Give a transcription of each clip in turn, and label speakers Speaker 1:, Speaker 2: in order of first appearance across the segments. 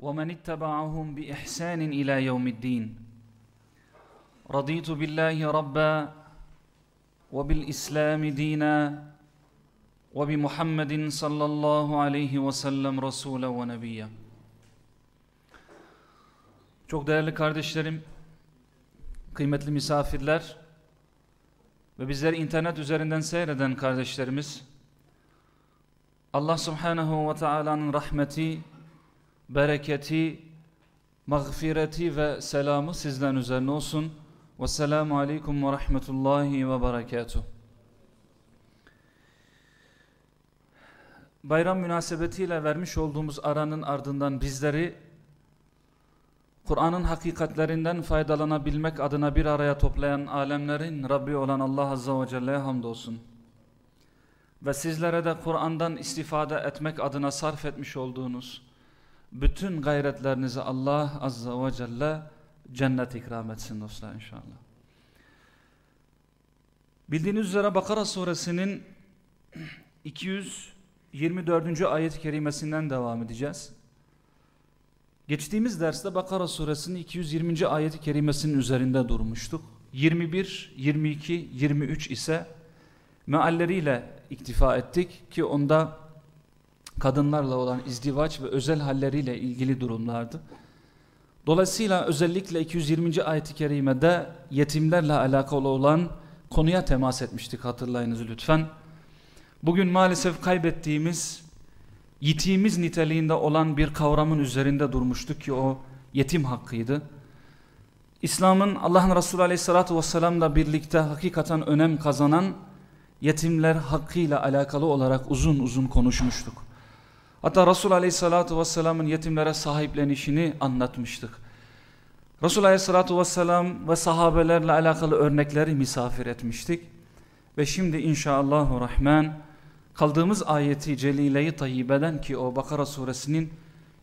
Speaker 1: ومن اتبعهم بإحسان إلى يوم الدين رضيت بالله ربا وبالإسلام دينا وبمحمد صلى الله عليه وسلم رسولا ونبيا Çok değerli kardeşlerim, kıymetli misafirler ve bizleri internet üzerinden seyreden kardeşlerimiz, Allah subhanahu ve Taala'nın rahmeti, bereketi, mağfireti ve selamı sizden üzerine olsun. Vesselamu aleyküm ve rahmetullahi ve berekatuhu. Bayram münasebetiyle vermiş olduğumuz aranın ardından bizleri Kur'an'ın hakikatlerinden faydalanabilmek adına bir araya toplayan alemlerin Rabbi olan Allah Azza ve Celle'ye hamdolsun. Ve sizlere de Kur'an'dan istifade etmek adına sarf etmiş olduğunuz bütün gayretlerinizi Allah Azza ve Celle cennet ikram etsin dostlar inşallah. Bildiğiniz üzere Bakara suresinin 224. ayet-i kerimesinden devam edeceğiz. Geçtiğimiz derste Bakara suresinin 220. ayet-i kerimesinin üzerinde durmuştuk. 21, 22, 23 ise mealleriyle iktifa ettik ki onda kadınlarla olan izdivaç ve özel halleriyle ilgili durumlardı. Dolayısıyla özellikle 220. ayet-i kerimede yetimlerle alakalı olan konuya temas etmiştik hatırlayınız lütfen. Bugün maalesef kaybettiğimiz, yitiğimiz niteliğinde olan bir kavramın üzerinde durmuştuk ki o yetim hakkıydı. İslam'ın Allah'ın Resulü Aleyhisselatü Vesselam'la birlikte hakikaten önem kazanan yetimler hakkıyla alakalı olarak uzun uzun konuşmuştuk. Hatta Resul Aleyhisselatü Vesselam'ın yetimlere sahiplenişini anlatmıştık. Resul Aleyhisselatü Vesselam ve sahabelerle alakalı örnekleri misafir etmiştik. Ve şimdi inşallahü rahman kaldığımız ayeti celileyi tayyibeden ki o Bakara suresinin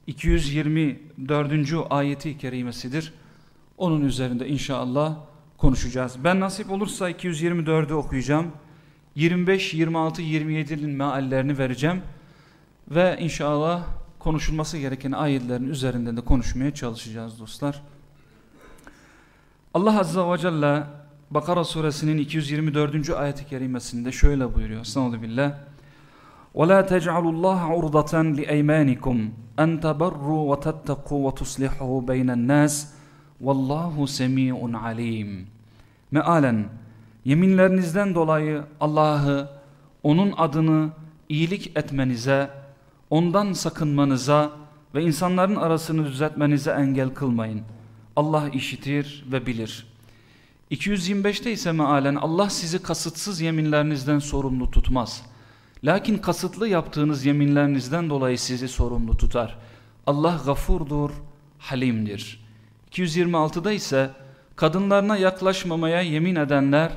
Speaker 1: 224. ayeti kerimesidir. Onun üzerinde inşallah konuşacağız. Ben nasip olursa 224'ü okuyacağım. 25, 26, 27'nin meallerini vereceğim. Ve inşallah konuşulması gereken ayetlerin üzerinden de konuşmaya çalışacağız dostlar. Allah Azza ve Celle Bakara suresinin 224. ayeti kerimesinde şöyle buyuruyor. Estağfurullah billah. وَلَا تَجْعَلُوا اللّٰهَ عُرْضَةً لِأَيْمَانِكُمْ أَنْ تَبَرُّوا وَتَتَّقُوا وَتُصْلِحُوا بَيْنَ النَّاسِ وَاللّٰهُ سَمِيعٌ عَلِيمٌ Mealen, yeminlerinizden dolayı Allah'ı, onun adını iyilik etmenize, ondan sakınmanıza ve insanların arasını düzeltmenize engel kılmayın. Allah işitir ve bilir. 225'te ise mealen Allah sizi kasıtsız yeminlerinizden sorumlu tutmaz. Lakin kasıtlı yaptığınız yeminlerinizden dolayı sizi sorumlu tutar. Allah gafurdur, halimdir. 226'da ise kadınlarına yaklaşmamaya yemin edenler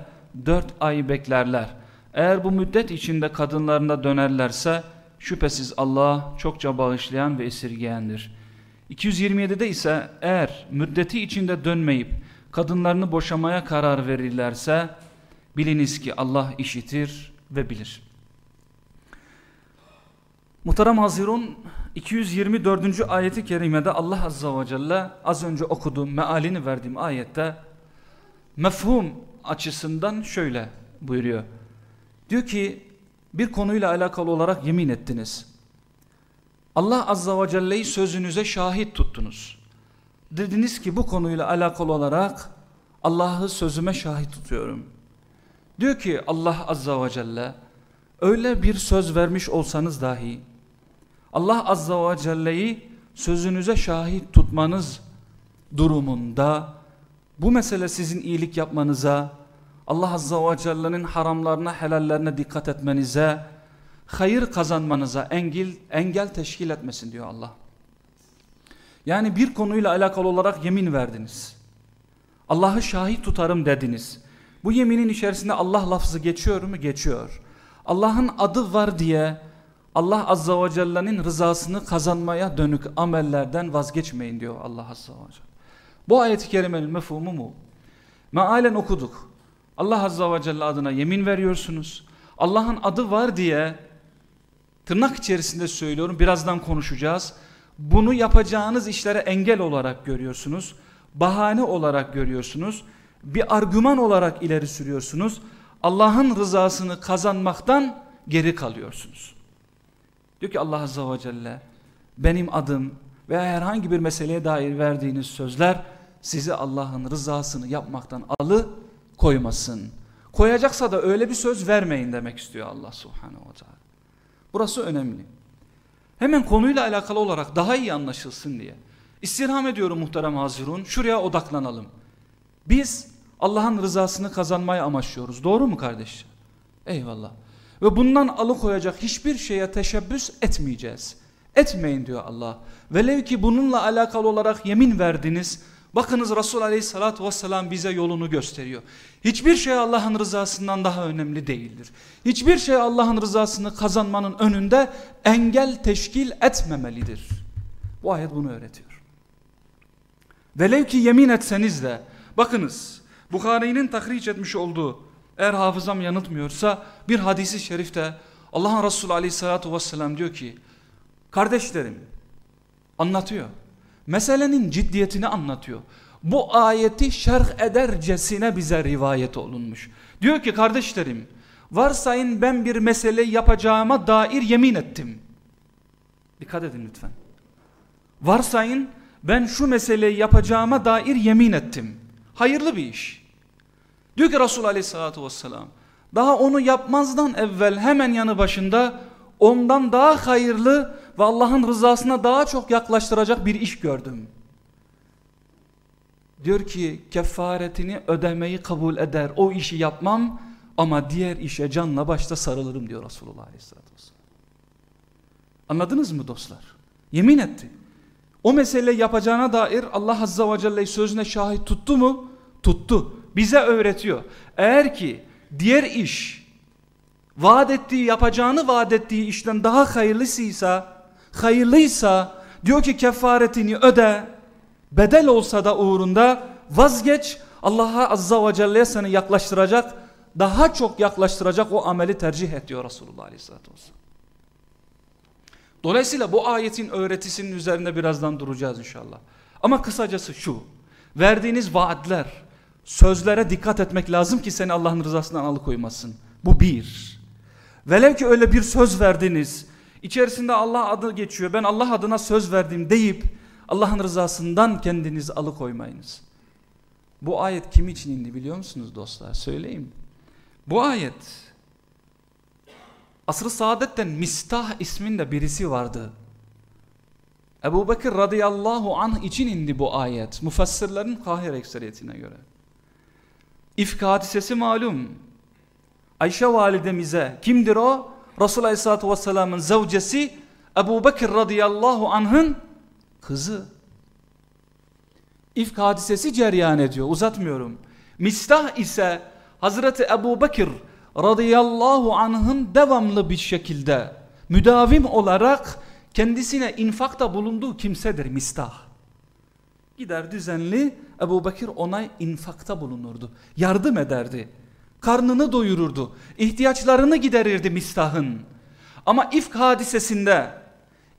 Speaker 1: dört ay beklerler. Eğer bu müddet içinde kadınlarına dönerlerse şüphesiz Allah çokça bağışlayan ve esirgeyendir. 227'de ise eğer müddeti içinde dönmeyip kadınlarını boşamaya karar verirlerse biliniz ki Allah işitir ve bilir. Muhterem Hazirun 224. ayeti kerimede Allah Azza ve Celle az önce okuduğum mealini verdiğim ayette mefhum açısından şöyle buyuruyor. Diyor ki bir konuyla alakalı olarak yemin ettiniz. Allah Azza ve Celle'yi sözünüze şahit tuttunuz. Dediniz ki bu konuyla alakalı olarak Allah'ı sözüme şahit tutuyorum. Diyor ki Allah Azza ve Celle öyle bir söz vermiş olsanız dahi Allah Azza ve Celle'yi sözünüze şahit tutmanız durumunda bu mesele sizin iyilik yapmanıza Allah Azza ve Celle'nin haramlarına helallerine dikkat etmenize hayır kazanmanıza engel, engel teşkil etmesin diyor Allah. Yani bir konuyla alakalı olarak yemin verdiniz. Allah'ı şahit tutarım dediniz. Bu yeminin içerisinde Allah lafzı geçiyor mu? Geçiyor. Allah'ın adı var diye Allah Azza ve Celle'nin rızasını kazanmaya dönük amellerden vazgeçmeyin diyor Allah Azza ve Celle. Bu ayet-i kerimenin mefhumu mu? Mealen okuduk. Allah Azza ve Celle adına yemin veriyorsunuz. Allah'ın adı var diye tırnak içerisinde söylüyorum birazdan konuşacağız. bunu yapacağınız işlere engel olarak görüyorsunuz. Bahane olarak görüyorsunuz. Bir argüman olarak ileri sürüyorsunuz. Allah'ın rızasını kazanmaktan geri kalıyorsunuz. Diyor ki Allah Azze ve Celle benim adım veya herhangi bir meseleye dair verdiğiniz sözler sizi Allah'ın rızasını yapmaktan alı koymasın. Koyacaksa da öyle bir söz vermeyin demek istiyor Allah Subhanahu ve Teala. Burası önemli. Hemen konuyla alakalı olarak daha iyi anlaşılsın diye. İstirham ediyorum muhterem hazirun. Şuraya odaklanalım. Biz Allah'ın rızasını kazanmayı amaçlıyoruz. Doğru mu kardeş? Eyvallah. Ve bundan alıkoyacak hiçbir şeye teşebbüs etmeyeceğiz. Etmeyin diyor Allah. Velev ki bununla alakalı olarak yemin verdiniz. Bakınız Resul Aleyhisselatü Vesselam bize yolunu gösteriyor. Hiçbir şey Allah'ın rızasından daha önemli değildir. Hiçbir şey Allah'ın rızasını kazanmanın önünde engel teşkil etmemelidir. Bu ayet bunu öğretiyor. Velev ki yemin etseniz de bakınız Bukhari'nin tahriş etmiş olduğu eğer hafızam yanıltmıyorsa bir hadisi şerifte Allah'ın Resulü Aleyhisselatü Vesselam diyor ki kardeşlerim anlatıyor meselenin ciddiyetini anlatıyor. Bu ayeti şerh edercesine bize rivayet olunmuş. Diyor ki kardeşlerim varsayın ben bir mesele yapacağıma dair yemin ettim. Dikkat edin lütfen. Varsayın ben şu meseleyi yapacağıma dair yemin ettim. Hayırlı bir iş. Diyor ki Resul aleyhissalatü vesselam daha onu yapmazdan evvel hemen yanı başında ondan daha hayırlı ve Allah'ın rızasına daha çok yaklaştıracak bir iş gördüm. Diyor ki kefaretini ödemeyi kabul eder. O işi yapmam ama diğer işe canla başta sarılırım diyor Resulullah Aleyhisselatü. Anladınız mı dostlar? Yemin etti. O mesele yapacağına dair Allah Azza ve Celle sözüne şahit tuttu mu? Tuttu. Bize öğretiyor. Eğer ki diğer iş vaat ettiği yapacağını vaat ettiği işten daha hayırlısıysa hayırlıysa diyor ki kefaretini öde bedel olsa da uğrunda vazgeç Allah'a azza ve celle'ye seni yaklaştıracak daha çok yaklaştıracak o ameli tercih et diyor Resulullah aleyhissalatü. Dolayısıyla bu ayetin öğretisinin üzerinde birazdan duracağız inşallah. Ama kısacası şu verdiğiniz vaatler sözlere dikkat etmek lazım ki seni Allah'ın rızasından alıkoymasın. Bu bir. Velev ki öyle bir söz verdiniz İçerisinde Allah adı geçiyor. Ben Allah adına söz verdim deyip Allah'ın rızasından kendinizi alıkoymayınız. Bu ayet kim için indi biliyor musunuz dostlar? Söyleyeyim. Bu ayet Asr-ı Saadet'ten Mistah isminde birisi vardı. Ebu Bekir radıyallahu anh için indi bu ayet. Mufassirlerin kahir ekseriyetine göre. İfk hadisesi malum. Ayşe validemize kimdir o? Resulullah Aleyhisselatü Vesselam'ın zavcesi Ebu Bekir radıyallahu anh'ın kızı. İfk hadisesi ceryan ediyor uzatmıyorum. Mistah ise Hazreti Ebu Bekir radıyallahu anh'ın devamlı bir şekilde müdavim olarak kendisine infakta bulunduğu kimsedir Mistah. Gider düzenli Ebu Bekir ona infakta bulunurdu. Yardım ederdi karnını doyururdu. ihtiyaçlarını giderirdi Mistah'ın. Ama ifk hadisesinde,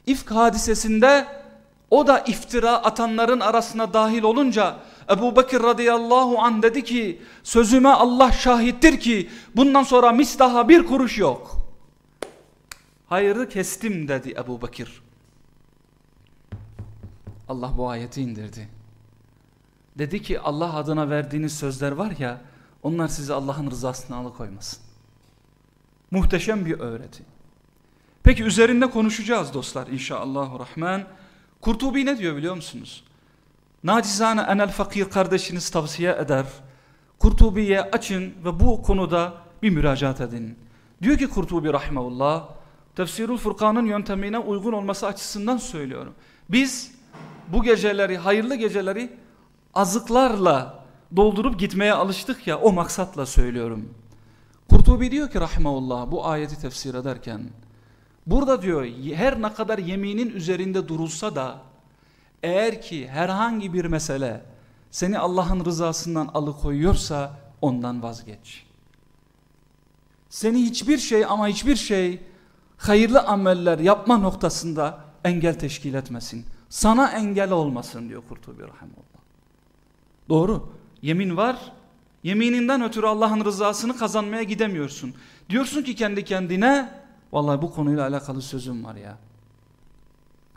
Speaker 1: ifk hadisesinde o da iftira atanların arasına dahil olunca Ebu Bekir radıyallahu an dedi ki sözüme Allah şahittir ki bundan sonra Mistah'a bir kuruş yok. Hayırı kestim dedi Ebu Bekir. Allah bu ayeti indirdi. Dedi ki Allah adına verdiğiniz sözler var ya onlar sizi Allah'ın rızasına alıkoymasın. Muhteşem bir öğreti. Peki üzerinde konuşacağız dostlar inşallahü rahman. Kurtubi ne diyor biliyor musunuz? Nacizane enel fakir kardeşiniz tavsiye eder. Kurtubi'ye açın ve bu konuda bir müracaat edin. Diyor ki Kurtubi rahmeullah Tefsirul Furkan'ın yöntemine uygun olması açısından söylüyorum. Biz bu geceleri, hayırlı geceleri azıklarla doldurup gitmeye alıştık ya o maksatla söylüyorum. Kurtubi diyor ki rahmeullah bu ayeti tefsir ederken burada diyor her ne kadar yeminin üzerinde durulsa da eğer ki herhangi bir mesele seni Allah'ın rızasından alıkoyuyorsa ondan vazgeç. Seni hiçbir şey ama hiçbir şey hayırlı ameller yapma noktasında engel teşkil etmesin. sana engel olmasın diyor Kurtubi Rahimullah. Doğru. Yemin var. Yemininden ötürü Allah'ın rızasını kazanmaya gidemiyorsun. Diyorsun ki kendi kendine vallahi bu konuyla alakalı sözüm var ya.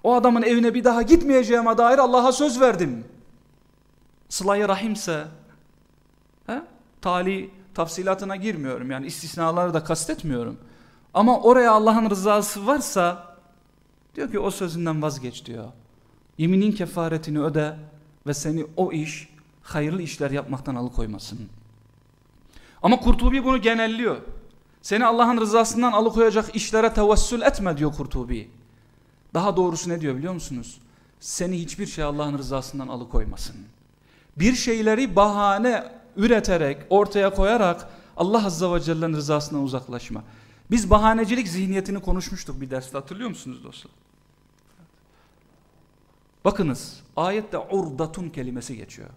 Speaker 1: O adamın evine bir daha gitmeyeceğime dair Allah'a söz verdim. Sıla-i Rahimse he? tali tafsilatına girmiyorum yani istisnaları da kastetmiyorum. Ama oraya Allah'ın rızası varsa diyor ki o sözünden vazgeç diyor. Yeminin kefaretini öde ve seni o iş hayırlı işler yapmaktan alıkoymasın. Ama Kurtubi bunu genelliyor. Seni Allah'ın rızasından alıkoyacak işlere tevessül etme diyor Kurtubi. Daha doğrusu ne diyor biliyor musunuz? Seni hiçbir şey Allah'ın rızasından alıkoymasın. Bir şeyleri bahane üreterek, ortaya koyarak Allah Azze ve Celle'nin rızasından uzaklaşma. Biz bahanecilik zihniyetini konuşmuştuk bir derste hatırlıyor musunuz dostlar? Bakınız ayette urdatun kelimesi geçiyor.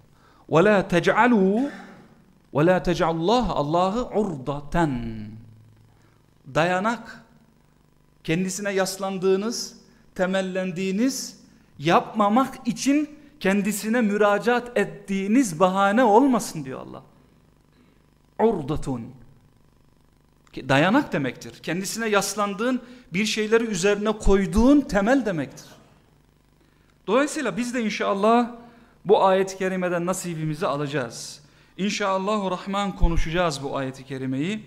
Speaker 1: Ve la tec'alû ve la tec'allah Allah'ı urdaten dayanak kendisine yaslandığınız temellendiğiniz yapmamak için kendisine müracaat ettiğiniz bahane olmasın diyor Allah. Urdatun. Dayanak demektir. Kendisine yaslandığın bir şeyleri üzerine koyduğun temel demektir. Dolayısıyla biz de inşallah bu ayet-i kerimeden nasibimizi alacağız. İnşallah Rahman konuşacağız bu ayet-i kerimeyi.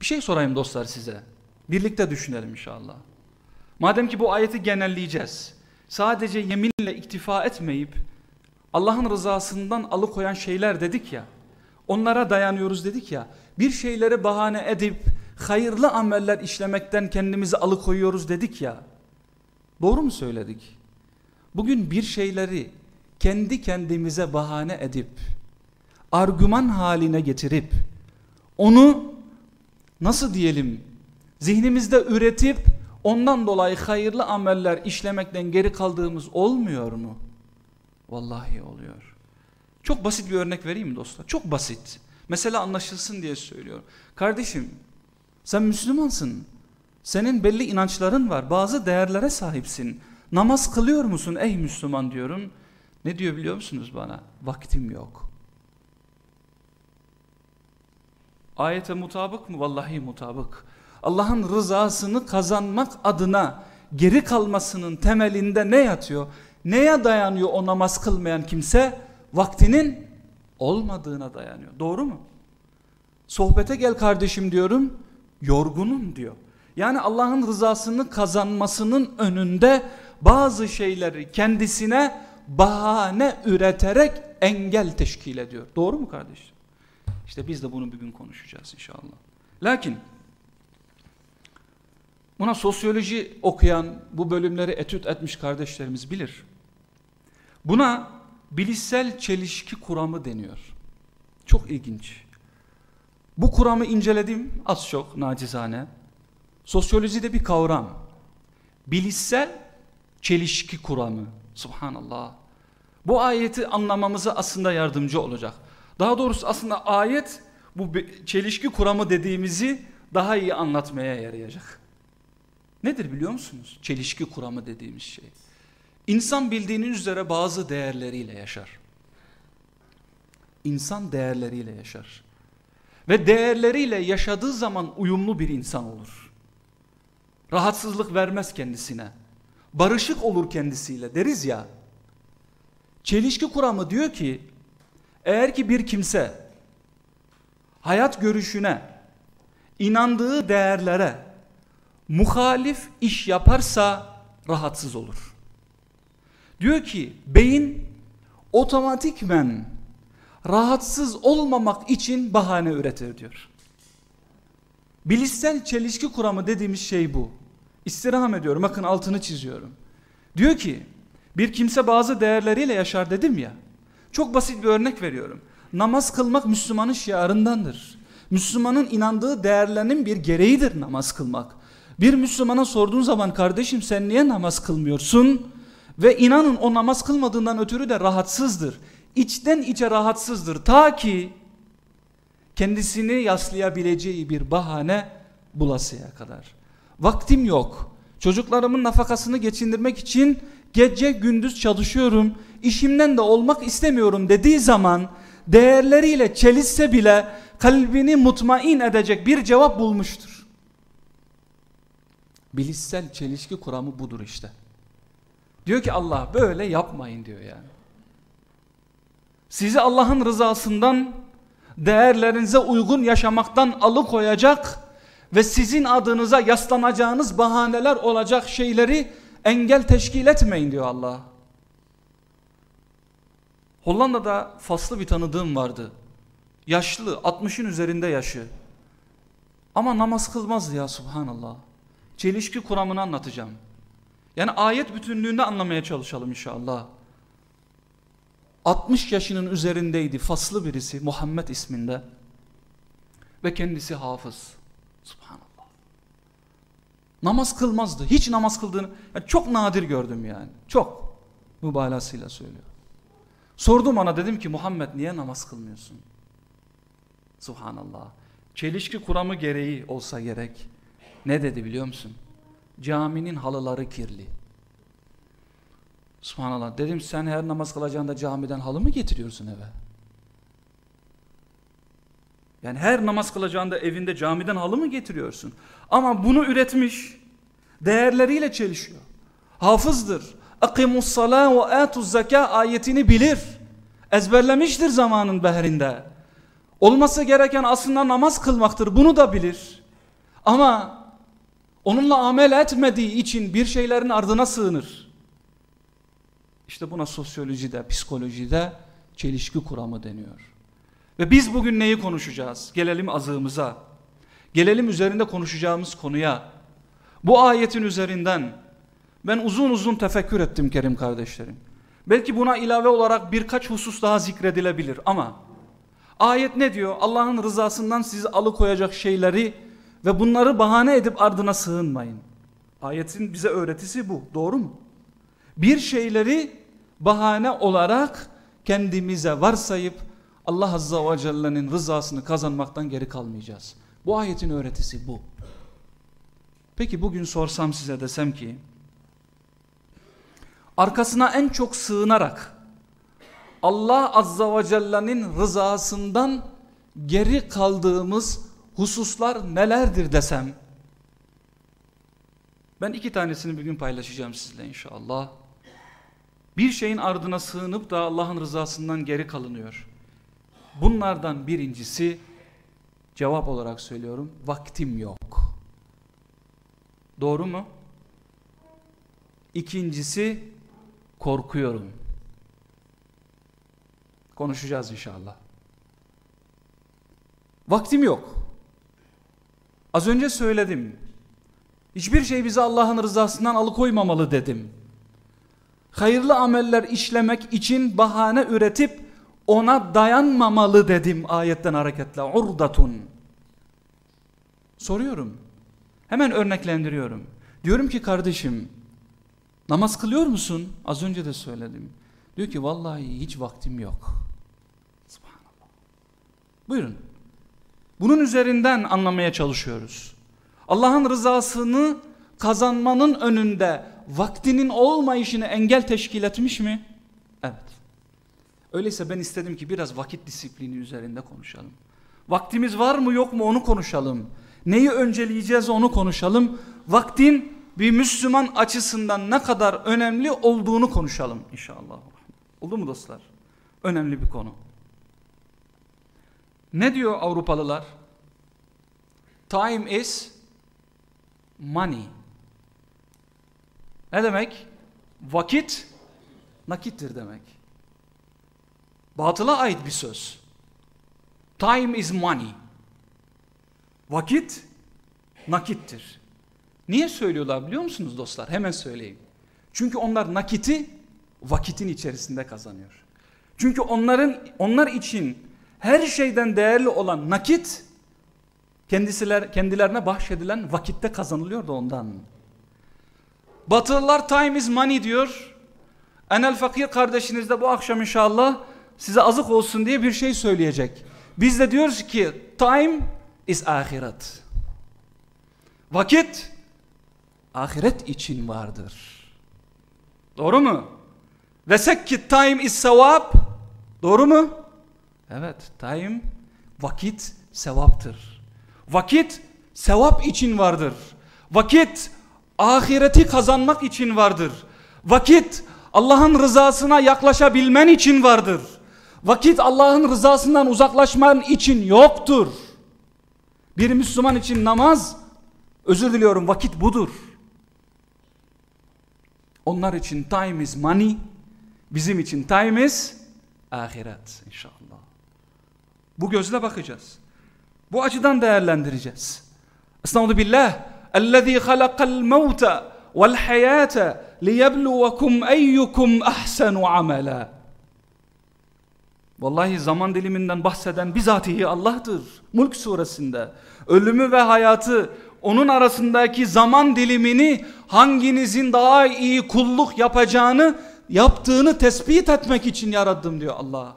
Speaker 1: Bir şey sorayım dostlar size. Birlikte düşünelim inşallah. Madem ki bu ayeti genelleyeceğiz. Sadece yeminle iktifa etmeyip Allah'ın rızasından alıkoyan şeyler dedik ya. Onlara dayanıyoruz dedik ya. Bir şeyleri bahane edip hayırlı ameller işlemekten kendimizi alıkoyuyoruz dedik ya. Doğru mu söyledik? Bugün bir şeyleri kendi kendimize bahane edip argüman haline getirip onu nasıl diyelim zihnimizde üretip ondan dolayı hayırlı ameller işlemekten geri kaldığımız olmuyor mu? Vallahi oluyor. Çok basit bir örnek vereyim dostlar? Çok basit. Mesela anlaşılsın diye söylüyorum. Kardeşim sen Müslümansın. Senin belli inançların var. Bazı değerlere sahipsin. Namaz kılıyor musun ey Müslüman diyorum. Ne diyor biliyor musunuz bana? Vaktim yok. Ayete mutabık mı? Vallahi mutabık. Allah'ın rızasını kazanmak adına geri kalmasının temelinde ne yatıyor? Neye dayanıyor o namaz kılmayan kimse? Vaktinin olmadığına dayanıyor. Doğru mu? Sohbete gel kardeşim diyorum. Yorgunum diyor. Yani Allah'ın rızasını kazanmasının önünde bazı şeyleri kendisine bahane üreterek engel teşkil ediyor. Doğru mu kardeşim? İşte biz de bunu bugün konuşacağız inşallah. Lakin buna sosyoloji okuyan, bu bölümleri etüt etmiş kardeşlerimiz bilir. Buna bilişsel çelişki kuramı deniyor. Çok ilginç. Bu kuramı inceledim az çok nacizane. Sosyolojide bir kavram. Bilişsel çelişki kuramı. Subhanallah. Bu ayeti anlamamıza aslında yardımcı olacak. Daha doğrusu aslında ayet bu çelişki kuramı dediğimizi daha iyi anlatmaya yarayacak. Nedir biliyor musunuz? Çelişki kuramı dediğimiz şey. İnsan bildiğiniz üzere bazı değerleriyle yaşar. İnsan değerleriyle yaşar. Ve değerleriyle yaşadığı zaman uyumlu bir insan olur. Rahatsızlık vermez kendisine. Barışık olur kendisiyle deriz ya. Çelişki kuramı diyor ki eğer ki bir kimse hayat görüşüne, inandığı değerlere muhalif iş yaparsa rahatsız olur. Diyor ki beyin otomatikmen rahatsız olmamak için bahane üretir diyor. Bilişsel çelişki kuramı dediğimiz şey bu. İstirham ediyorum bakın altını çiziyorum. Diyor ki bir kimse bazı değerleriyle yaşar dedim ya. Çok basit bir örnek veriyorum. Namaz kılmak Müslümanın şiarındandır. Müslümanın inandığı değerlerinin bir gereğidir namaz kılmak. Bir Müslümana sorduğun zaman kardeşim sen niye namaz kılmıyorsun? Ve inanın o namaz kılmadığından ötürü de rahatsızdır. İçten içe rahatsızdır. Ta ki kendisini yaslayabileceği bir bahane bulasıya kadar. Vaktim yok. Çocuklarımın nafakasını geçindirmek için gece gündüz çalışıyorum. İşimden de olmak istemiyorum dediği zaman değerleriyle çelişse bile kalbini mutmain edecek bir cevap bulmuştur. Bilişsel çelişki kuramı budur işte. Diyor ki Allah böyle yapmayın diyor yani. Sizi Allah'ın rızasından değerlerinize uygun yaşamaktan alıkoyacak ve sizin adınıza yaslanacağınız bahaneler olacak şeyleri engel teşkil etmeyin diyor Allah. Hollanda'da faslı bir tanıdığım vardı. Yaşlı 60'ın üzerinde yaşı. Ama namaz kılmazdı ya subhanallah. Çelişki kuramını anlatacağım. Yani ayet bütünlüğünde anlamaya çalışalım inşallah. 60 yaşının üzerindeydi faslı birisi Muhammed isminde. Ve kendisi hafız. Subhanallah. Namaz kılmazdı. Hiç namaz kıldığını yani çok nadir gördüm yani. Çok. Mübalağasıyla söylüyor. Sordum ona dedim ki Muhammed niye namaz kılmıyorsun? Subhanallah. Çelişki kuramı gereği olsa gerek. Ne dedi biliyor musun? Caminin halıları kirli. Subhanallah. Dedim sen her namaz kılacağında camiden halı mı getiriyorsun eve? Yani her namaz kılacağında evinde camiden halı mı getiriyorsun? Ama bunu üretmiş. Değerleriyle çelişiyor. Hafızdır. Akimus salah ve atuz zeka ayetini bilir. Ezberlemiştir zamanın behrinde. Olması gereken aslında namaz kılmaktır. Bunu da bilir. Ama onunla amel etmediği için bir şeylerin ardına sığınır. İşte buna sosyolojide, psikolojide çelişki kuramı deniyor. Ve biz bugün neyi konuşacağız? Gelelim azığımıza. Gelelim üzerinde konuşacağımız konuya. Bu ayetin üzerinden ben uzun uzun tefekkür ettim Kerim kardeşlerim. Belki buna ilave olarak birkaç husus daha zikredilebilir ama ayet ne diyor? Allah'ın rızasından sizi alıkoyacak şeyleri ve bunları bahane edip ardına sığınmayın. Ayetin bize öğretisi bu. Doğru mu? Bir şeyleri bahane olarak kendimize varsayıp Allah Azza ve Celle'nin rızasını kazanmaktan geri kalmayacağız. Bu ayetin öğretisi bu. Peki bugün sorsam size desem ki arkasına en çok sığınarak Allah Azza ve Celle'nin rızasından geri kaldığımız hususlar nelerdir desem ben iki tanesini bugün paylaşacağım sizle inşallah. Bir şeyin ardına sığınıp da Allah'ın rızasından geri kalınıyor. Bunlardan birincisi cevap olarak söylüyorum vaktim yok. Doğru mu? İkincisi korkuyorum. Konuşacağız inşallah. Vaktim yok. Az önce söyledim. Hiçbir şey bizi Allah'ın rızasından alıkoymamalı dedim. Hayırlı ameller işlemek için bahane üretip ona dayanmamalı dedim ayetten hareketle. Urdatun. Soruyorum. Hemen örneklendiriyorum. Diyorum ki kardeşim namaz kılıyor musun? Az önce de söyledim. Diyor ki vallahi hiç vaktim yok. Buyurun. Bunun üzerinden anlamaya çalışıyoruz. Allah'ın rızasını kazanmanın önünde vaktinin olmayışını engel teşkil etmiş mi? Öyleyse ben istedim ki biraz vakit disiplini üzerinde konuşalım. Vaktimiz var mı yok mu onu konuşalım. Neyi önceleyeceğiz onu konuşalım. Vaktin bir Müslüman açısından ne kadar önemli olduğunu konuşalım inşallah. Oldu mu dostlar? Önemli bir konu. Ne diyor Avrupalılar? Time is money. Ne demek? Vakit nakittir demek. Batıla ait bir söz. Time is money. Vakit nakittir. Niye söylüyorlar biliyor musunuz dostlar? Hemen söyleyeyim. Çünkü onlar nakiti vakitin içerisinde kazanıyor. Çünkü onların onlar için her şeyden değerli olan nakit kendisiler kendilerine bahşedilen vakitte kazanılıyor da ondan. Batılılar time is money diyor. Enel fakir kardeşiniz de bu akşam inşallah size azık olsun diye bir şey söyleyecek. Biz de diyoruz ki time is ahiret. Vakit ahiret için vardır. Doğru mu? Ve sekki time is sevap. Doğru mu? Evet, time vakit sevaptır. Vakit sevap için vardır. Vakit ahireti kazanmak için vardır. Vakit Allah'ın rızasına yaklaşabilmen için vardır. Vakit Allah'ın rızasından uzaklaşman için yoktur. Bir Müslüman için namaz, özür diliyorum vakit budur. Onlar için time is money, bizim için time is ahiret inşallah. Bu gözle bakacağız. Bu açıdan değerlendireceğiz. Estağfurullah billah. اَلَّذ۪ي خَلَقَ الْمَوْتَ وَالْحَيَاةَ لِيَبْلُوَكُمْ اَيُّكُمْ اَحْسَنُ عَمَلًا Vallahi zaman diliminden bahseden bizatihi Allah'tır. Mulk suresinde. Ölümü ve hayatı onun arasındaki zaman dilimini hanginizin daha iyi kulluk yapacağını yaptığını tespit etmek için yarattım diyor Allah.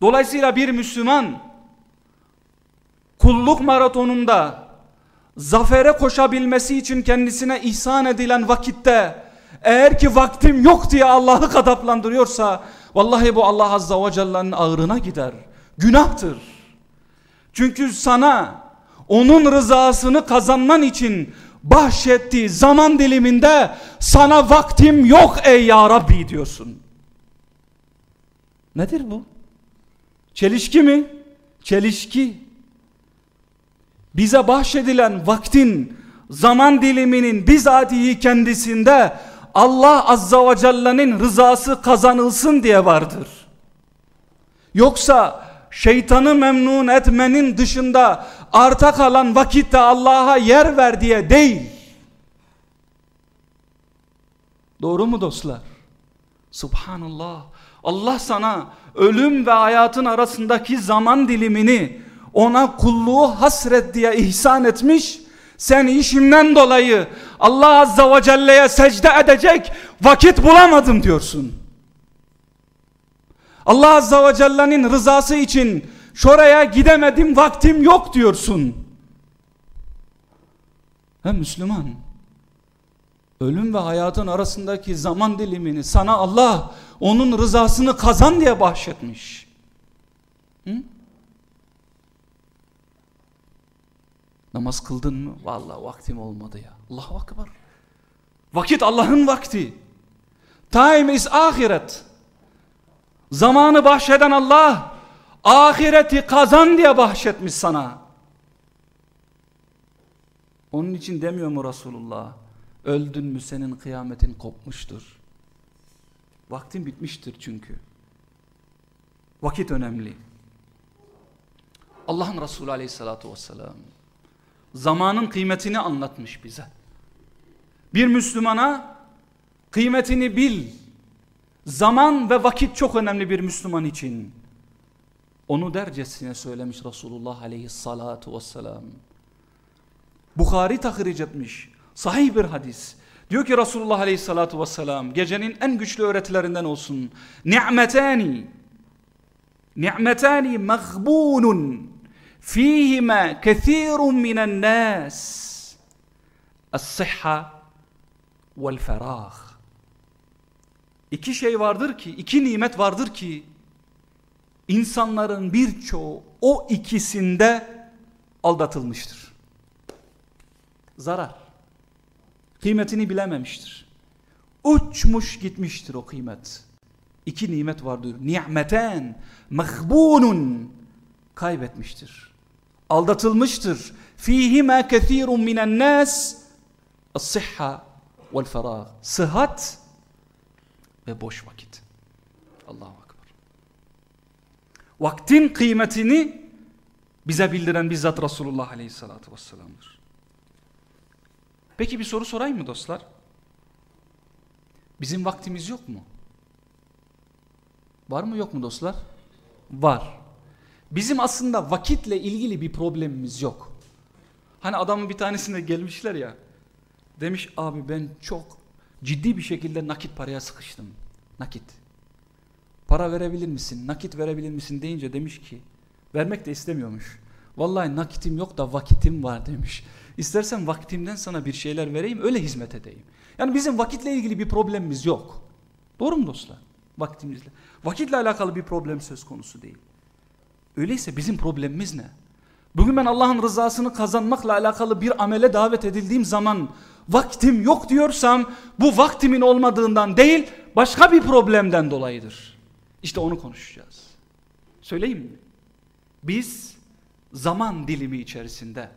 Speaker 1: Dolayısıyla bir Müslüman kulluk maratonunda zafere koşabilmesi için kendisine ihsan edilen vakitte eğer ki vaktim yok diye Allah'ı kadaplandırıyorsa vallahi bu Allah Azza ve Celle'nin ağrına gider. Günahtır. Çünkü sana onun rızasını kazanman için bahşettiği zaman diliminde sana vaktim yok ey ya Rabbi diyorsun. Nedir bu? Çelişki mi? Çelişki. Bize bahşedilen vaktin, zaman diliminin bizatihi kendisinde Allah Azza ve Celle'nin rızası kazanılsın diye vardır. Yoksa şeytanı memnun etmenin dışında arta kalan vakitte Allah'a yer ver diye değil. Doğru mu dostlar? Subhanallah. Allah sana ölüm ve hayatın arasındaki zaman dilimini ona kulluğu hasret diye ihsan etmiş. Sen işimden dolayı Allah Azza ve Celle'ye secde edecek vakit bulamadım diyorsun. Allah Azza ve Celle'nin rızası için şuraya gidemedim vaktim yok diyorsun. Hem Müslüman ölüm ve hayatın arasındaki zaman dilimini sana Allah onun rızasını kazan diye bahşetmiş. Hı? Namaz kıldın mı? Vallahi vaktim olmadı ya. Allahu Akbar. Vakit Allah'ın vakti. Time is ahiret. Zamanı bahşeden Allah ahireti kazan diye bahşetmiş sana. Onun için demiyor mu Resulullah? Öldün mü senin kıyametin kopmuştur. Vaktin bitmiştir çünkü. Vakit önemli. Allah'ın Resulü aleyhissalatu vesselam zamanın kıymetini anlatmış bize. Bir Müslümana kıymetini bil. Zaman ve vakit çok önemli bir Müslüman için. Onu dercesine söylemiş Resulullah aleyhissalatu vesselam. Bukhari tahric etmiş. Sahih bir hadis. Diyor ki Resulullah aleyhissalatu vesselam gecenin en güçlü öğretilerinden olsun. Ni'metani ni'metani mağbunun kethirun minen nas es-sıhha vel ferah İki şey vardır ki, iki nimet vardır ki insanların birçoğu o ikisinde aldatılmıştır. Zarar. Kıymetini bilememiştir. Uçmuş gitmiştir o kıymet. İki nimet vardır. Ni'meten mehbunun kaybetmiştir. Aldatılmıştır. Fihima kethirun minen nas as-sıhha vel ferah. Sıhhat ve boş vakit. Allahu. Vaktin kıymetini bize bildiren bizzat Resulullah Aleyhisselatü Vesselam'dır. Peki bir soru sorayım mı dostlar? Bizim vaktimiz yok mu? Var mı yok mu dostlar? Var. Bizim aslında vakitle ilgili bir problemimiz yok. Hani adamın bir tanesine gelmişler ya. Demiş abi ben çok ciddi bir şekilde nakit paraya sıkıştım. Nakit. Para verebilir misin? Nakit verebilir misin deyince demiş ki vermek de istemiyormuş. Vallahi nakitim yok da vakitim var demiş. İstersen vaktimden sana bir şeyler vereyim öyle hizmet edeyim. Yani bizim vakitle ilgili bir problemimiz yok. Doğru mu dostlar? Vaktimizle. Vakitle alakalı bir problem söz konusu değil. Öyleyse bizim problemimiz ne? Bugün ben Allah'ın rızasını kazanmakla alakalı bir amele davet edildiğim zaman vaktim yok diyorsam bu vaktimin olmadığından değil başka bir problemden dolayıdır. İşte onu konuşacağız. Söyleyeyim mi? Biz zaman dilimi içerisinde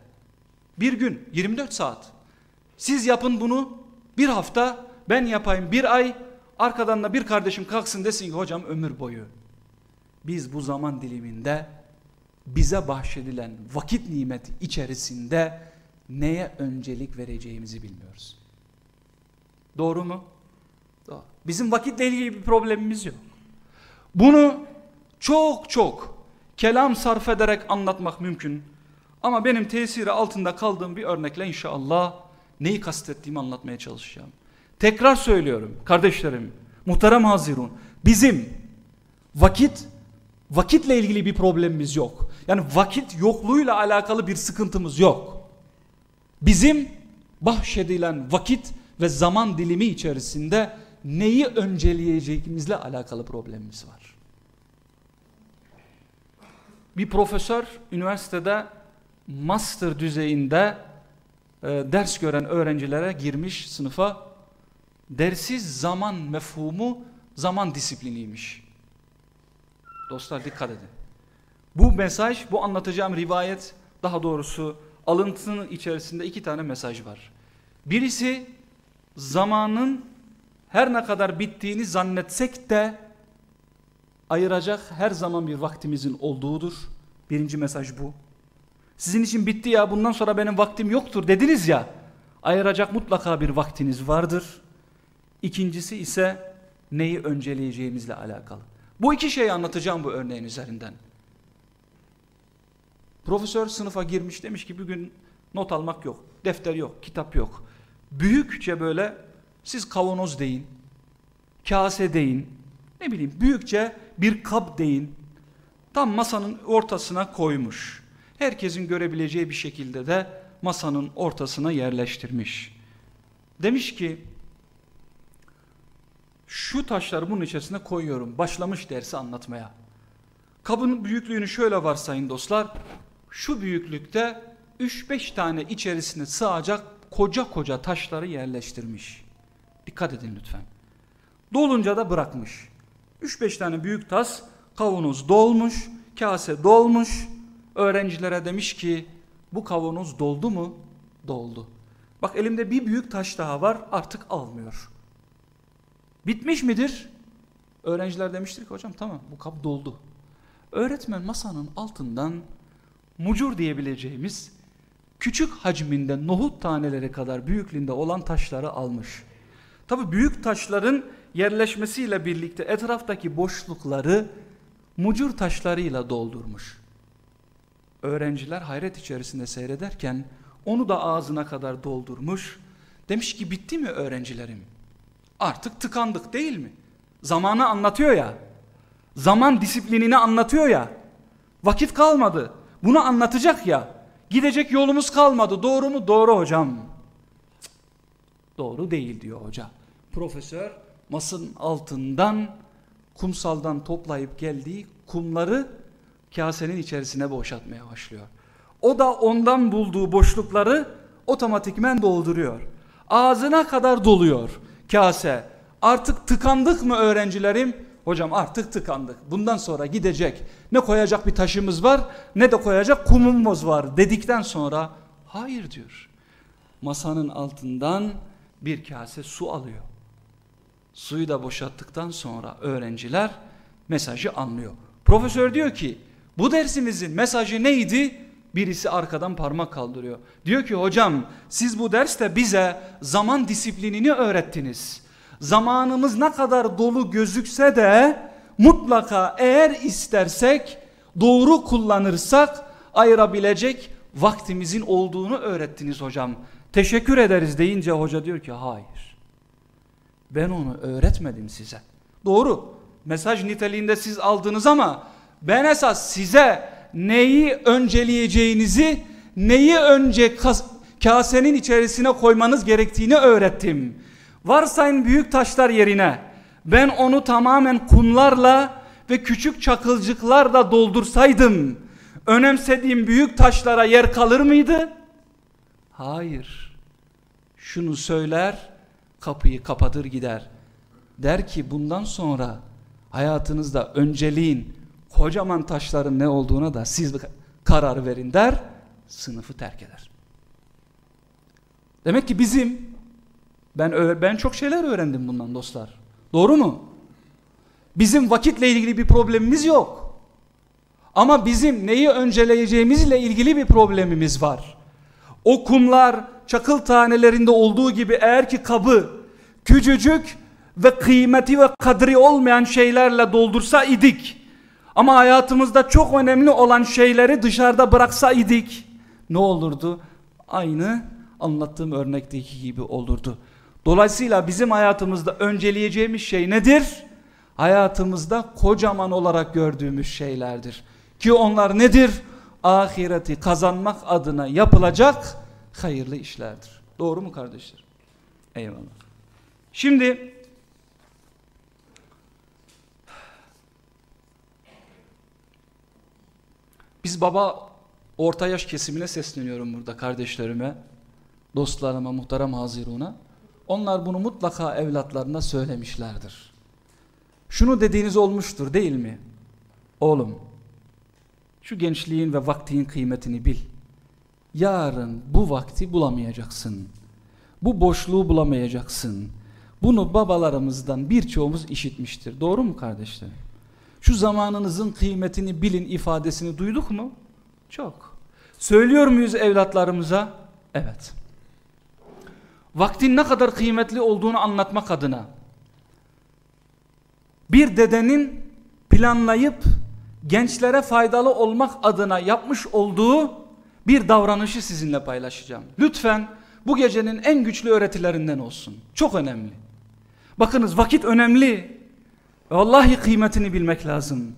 Speaker 1: bir gün 24 saat siz yapın bunu bir hafta ben yapayım bir ay arkadan da bir kardeşim kalksın desin ki hocam ömür boyu. Biz bu zaman diliminde bize bahşedilen vakit nimeti içerisinde neye öncelik vereceğimizi bilmiyoruz. Doğru mu? Doğru. Bizim vakitle ilgili bir problemimiz yok. Bunu çok çok kelam sarf ederek anlatmak mümkün. Ama benim tesiri altında kaldığım bir örnekle inşallah neyi kastettiğimi anlatmaya çalışacağım. Tekrar söylüyorum kardeşlerim, muhterem hazirun. Bizim vakit, vakitle ilgili bir problemimiz yok. Yani vakit yokluğuyla alakalı bir sıkıntımız yok. Bizim bahşedilen vakit ve zaman dilimi içerisinde neyi önceleyeceğimizle alakalı problemimiz var. Bir profesör üniversitede master düzeyinde e, ders gören öğrencilere girmiş sınıfa dersiz zaman mefhumu zaman disipliniymiş. Dostlar dikkat edin. Bu mesaj, bu anlatacağım rivayet daha doğrusu alıntının içerisinde iki tane mesaj var. Birisi zamanın her ne kadar bittiğini zannetsek de ayıracak her zaman bir vaktimizin olduğudur. Birinci mesaj bu. Sizin için bitti ya bundan sonra benim vaktim yoktur dediniz ya. Ayıracak mutlaka bir vaktiniz vardır. İkincisi ise neyi önceleyeceğimizle alakalı. Bu iki şeyi anlatacağım bu örneğin üzerinden. Profesör sınıfa girmiş demiş ki bugün not almak yok, defter yok, kitap yok. Büyükçe böyle siz kavanoz deyin, kase deyin, ne bileyim büyükçe bir kap deyin. Tam masanın ortasına koymuş. Herkesin görebileceği bir şekilde de masanın ortasına yerleştirmiş. Demiş ki şu taşları bunun içerisine koyuyorum. Başlamış dersi anlatmaya. Kabın büyüklüğünü şöyle varsayın dostlar. Şu büyüklükte 3-5 tane içerisine sığacak koca koca taşları yerleştirmiş. Dikkat edin lütfen. Dolunca da bırakmış. 3-5 tane büyük tas kavanoz dolmuş, kase dolmuş. Öğrencilere demiş ki bu kavanoz doldu mu? Doldu. Bak elimde bir büyük taş daha var artık almıyor. Bitmiş midir? Öğrenciler demiştir ki hocam tamam bu kap doldu. Öğretmen masanın altından mucur diyebileceğimiz küçük hacminde nohut taneleri kadar büyüklüğünde olan taşları almış. Tabi büyük taşların yerleşmesiyle birlikte etraftaki boşlukları mucur taşlarıyla doldurmuş. Öğrenciler hayret içerisinde seyrederken onu da ağzına kadar doldurmuş. Demiş ki bitti mi öğrencilerim? Artık tıkandık değil mi? Zamanı anlatıyor ya. Zaman disiplinini anlatıyor ya. Vakit kalmadı. Bunu anlatacak ya. Gidecek yolumuz kalmadı. Doğru mu? Doğru hocam. Doğru değil diyor hoca. Profesör masın altından kumsaldan toplayıp geldiği kumları kasenin içerisine boşaltmaya başlıyor. O da ondan bulduğu boşlukları otomatikmen dolduruyor. Ağzına kadar doluyor kase. Artık tıkandık mı öğrencilerim? Hocam artık tıkandık. Bundan sonra gidecek. Ne koyacak bir taşımız var ne de koyacak kumumuz var dedikten sonra hayır diyor. Masanın altından bir kase su alıyor. Suyu da boşalttıktan sonra öğrenciler mesajı anlıyor. Profesör diyor ki bu dersimizin mesajı neydi? Birisi arkadan parmak kaldırıyor. Diyor ki hocam siz bu derste bize zaman disiplinini öğrettiniz. Zamanımız ne kadar dolu gözükse de mutlaka eğer istersek doğru kullanırsak ayırabilecek vaktimizin olduğunu öğrettiniz hocam. Teşekkür ederiz deyince hoca diyor ki hayır. Ben onu öğretmedim size. Doğru. Mesaj niteliğinde siz aldınız ama ben esas size neyi önceleyeceğinizi, neyi önce kasenin içerisine koymanız gerektiğini öğrettim. Varsayın büyük taşlar yerine ben onu tamamen kumlarla ve küçük çakılcıklarla doldursaydım önemsediğim büyük taşlara yer kalır mıydı? Hayır. Şunu söyler kapıyı kapatır gider. Der ki bundan sonra hayatınızda önceliğin kocaman taşların ne olduğuna da siz karar verin der sınıfı terk eder. Demek ki bizim ben ben çok şeyler öğrendim bundan dostlar. Doğru mu? Bizim vakitle ilgili bir problemimiz yok. Ama bizim neyi önceleyeceğimizle ilgili bir problemimiz var. O kumlar çakıl tanelerinde olduğu gibi eğer ki kabı küçücük ve kıymeti ve kadri olmayan şeylerle doldursa idik. Ama hayatımızda çok önemli olan şeyleri dışarıda bıraksa idik. Ne olurdu? Aynı anlattığım örnekteki gibi olurdu. Dolayısıyla bizim hayatımızda önceleyeceğimiz şey nedir? Hayatımızda kocaman olarak gördüğümüz şeylerdir. Ki onlar nedir? Ahireti kazanmak adına yapılacak hayırlı işlerdir. Doğru mu kardeşler? Eyvallah. Şimdi biz baba orta yaş kesimine sesleniyorum burada kardeşlerime, dostlarıma, muhterem haziruna. Onlar bunu mutlaka evlatlarına söylemişlerdir. Şunu dediğiniz olmuştur değil mi? Oğlum, şu gençliğin ve vaktin kıymetini bil. Yarın bu vakti bulamayacaksın. Bu boşluğu bulamayacaksın. Bunu babalarımızdan birçoğumuz işitmiştir. Doğru mu kardeşler? Şu zamanınızın kıymetini bilin ifadesini duyduk mu? Çok. Söylüyor muyuz evlatlarımıza? Evet. Vaktin ne kadar kıymetli olduğunu anlatmak adına bir dedenin planlayıp gençlere faydalı olmak adına yapmış olduğu bir davranışı sizinle paylaşacağım. Lütfen bu gecenin en güçlü öğretilerinden olsun. Çok önemli. Bakınız vakit önemli. Vallahi kıymetini bilmek lazım.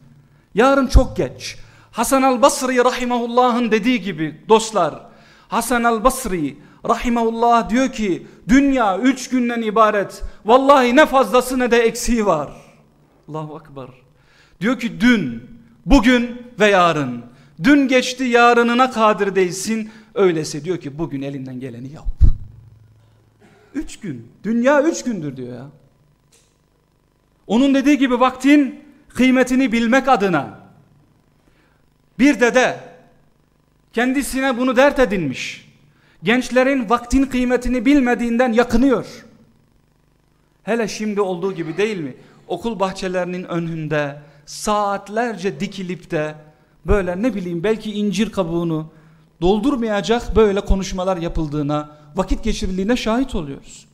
Speaker 1: Yarın çok geç. Hasan el-Basri rahimahullah'ın dediği gibi dostlar. Hasan el-Basri rahimahullah diyor ki dünya üç günden ibaret. Vallahi ne fazlası ne de eksiği var. Allahu Akbar. Diyor ki dün, bugün ve yarın. Dün geçti yarınına kadir değilsin. Öyleyse diyor ki bugün elinden geleni yap. Üç gün. Dünya üç gündür diyor ya. Onun dediği gibi vaktin kıymetini bilmek adına bir dede kendisine bunu dert edinmiş. Gençlerin vaktin kıymetini bilmediğinden yakınıyor. Hele şimdi olduğu gibi değil mi? Okul bahçelerinin önünde saatlerce dikilip de böyle ne bileyim belki incir kabuğunu doldurmayacak böyle konuşmalar yapıldığına, vakit geçirildiğine şahit oluyoruz.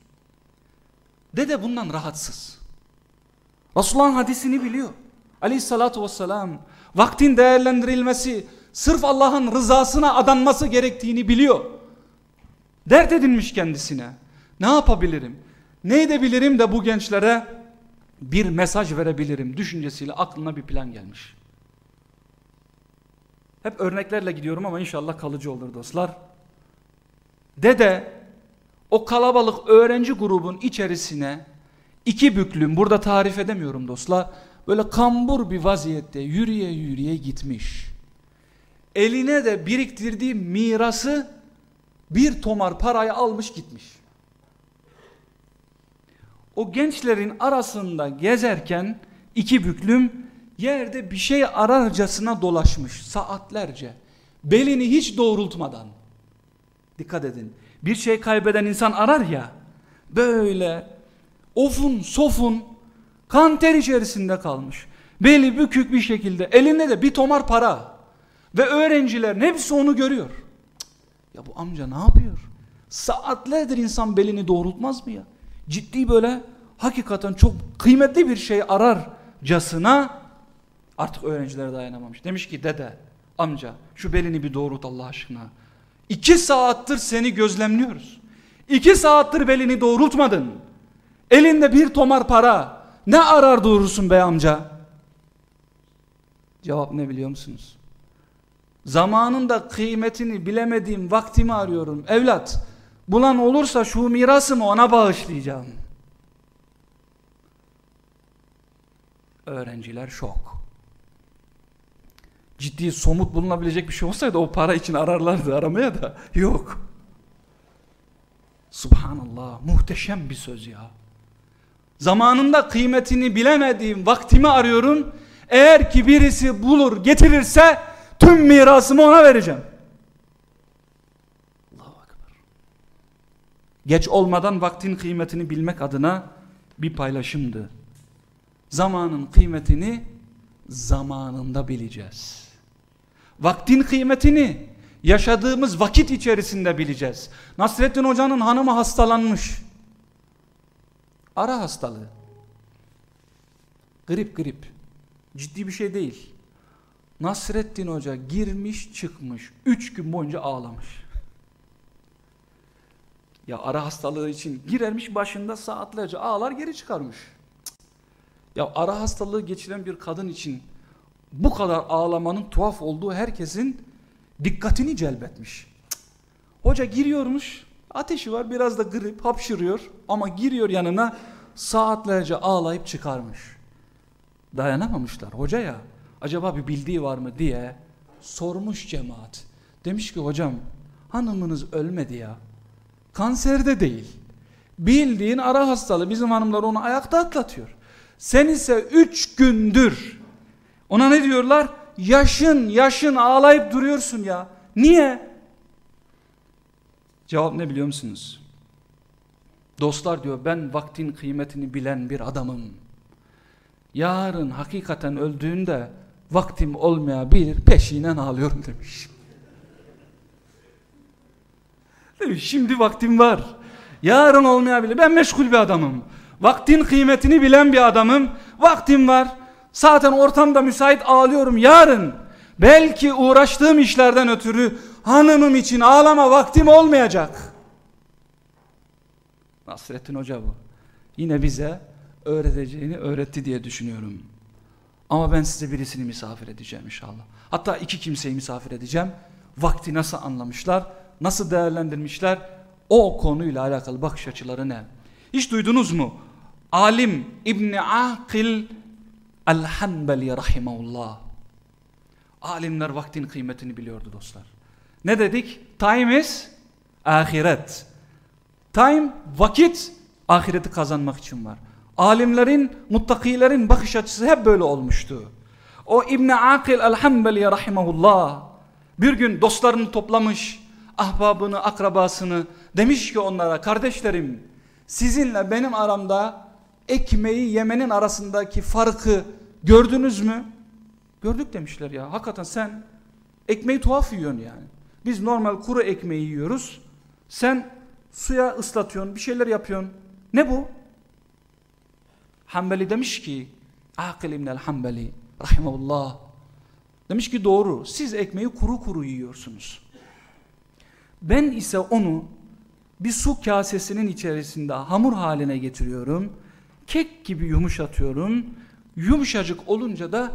Speaker 1: Dede bundan rahatsız. Resulullah'ın hadisini biliyor. Aleyhissalatu vesselam vaktin değerlendirilmesi sırf Allah'ın rızasına adanması gerektiğini biliyor. Dert edinmiş kendisine. Ne yapabilirim? Ne edebilirim de bu gençlere bir mesaj verebilirim düşüncesiyle aklına bir plan gelmiş. Hep örneklerle gidiyorum ama inşallah kalıcı olur dostlar. Dede o kalabalık öğrenci grubun içerisine iki büklüm burada tarif edemiyorum dostlar. Böyle kambur bir vaziyette yürüye yürüye gitmiş. Eline de biriktirdiği mirası bir tomar parayı almış gitmiş. O gençlerin arasında gezerken iki büklüm yerde bir şey ararcasına dolaşmış saatlerce. Belini hiç doğrultmadan. Dikkat edin. Bir şey kaybeden insan arar ya. Böyle ofun sofun kan ter içerisinde kalmış. Beli bükük bir şekilde elinde de bir tomar para. Ve öğrencilerin hepsi onu görüyor. Ya bu amca ne yapıyor? Saatlerdir insan belini doğrultmaz mı ya? Ciddi böyle hakikaten çok kıymetli bir şey ararcasına artık öğrencilere dayanamamış. Demiş ki dede amca şu belini bir doğrult Allah aşkına. İki saattir seni gözlemliyoruz. İki saattir belini doğrultmadın. Elinde bir tomar para. Ne arar durursun be amca? Cevap ne biliyor musunuz? Zamanında kıymetini bilemediğim vaktimi arıyorum. Evlat bulan olursa şu mirasımı ona bağışlayacağım. Öğrenciler şok. Ciddi somut bulunabilecek bir şey olsaydı o para için ararlardı aramaya da yok. Subhanallah muhteşem bir söz ya. Zamanında kıymetini bilemediğim vaktimi arıyorum. Eğer ki birisi bulur getirirse tüm mirasımı ona vereceğim. Allahu Ekber. Geç olmadan vaktin kıymetini bilmek adına bir paylaşımdı. Zamanın kıymetini zamanında bileceğiz. Vaktin kıymetini yaşadığımız vakit içerisinde bileceğiz. Nasrettin Hoca'nın hanımı hastalanmış. Ara hastalığı. Grip grip. Ciddi bir şey değil. Nasrettin Hoca girmiş çıkmış. Üç gün boyunca ağlamış. Ya ara hastalığı için girermiş başında saatlerce ağlar geri çıkarmış. Ya ara hastalığı geçiren bir kadın için bu kadar ağlamanın tuhaf olduğu herkesin dikkatini celbetmiş. Hoca giriyormuş, ateşi var biraz da grip, hapşırıyor ama giriyor yanına saatlerce ağlayıp çıkarmış. Dayanamamışlar hoca ya acaba bir bildiği var mı diye sormuş cemaat. Demiş ki hocam hanımınız ölmedi ya kanserde değil bildiğin ara hastalığı bizim hanımlar onu ayakta atlatıyor. Sen ise üç gündür ona ne diyorlar? Yaşın yaşın ağlayıp duruyorsun ya. Niye? Cevap ne biliyor musunuz? Dostlar diyor ben vaktin kıymetini bilen bir adamım. Yarın hakikaten öldüğünde vaktim olmayabilir peşinen ağlıyorum demiş. demiş şimdi vaktim var. Yarın olmayabilir ben meşgul bir adamım. Vaktin kıymetini bilen bir adamım. Vaktim var. Zaten ortamda müsait ağlıyorum. Yarın belki uğraştığım işlerden ötürü hanımım için ağlama vaktim olmayacak. Nasrettin Hoca bu. Yine bize öğreteceğini öğretti diye düşünüyorum. Ama ben size birisini misafir edeceğim inşallah. Hatta iki kimseyi misafir edeceğim. Vakti nasıl anlamışlar, nasıl değerlendirmişler, o konuyla alakalı bakış açıları ne? Hiç duydunuz mu? Alim İbni Akil El-Hanbeli rahimahullah. Alimler vaktin kıymetini biliyordu dostlar. Ne dedik? Time is ahiret. Time vakit ahireti kazanmak için var. Alimlerin, muttakilerin bakış açısı hep böyle olmuştu. O İbn Akil el-Hanbeli rahimahullah bir gün dostlarını toplamış, ahbabını, akrabasını demiş ki onlara kardeşlerim sizinle benim aramda ekmeği yemenin arasındaki farkı gördünüz mü? Gördük demişler ya. Hakikaten sen ekmeği tuhaf yiyorsun yani. Biz normal kuru ekmeği yiyoruz. Sen suya ıslatıyorsun, bir şeyler yapıyorsun. Ne bu? Hanbeli demiş ki, Akil İbnel Hanbeli rahimahullah. Demiş ki doğru, siz ekmeği kuru kuru yiyorsunuz. Ben ise onu bir su kasesinin içerisinde hamur haline getiriyorum. Kek gibi yumuşatıyorum. Yumuşacık olunca da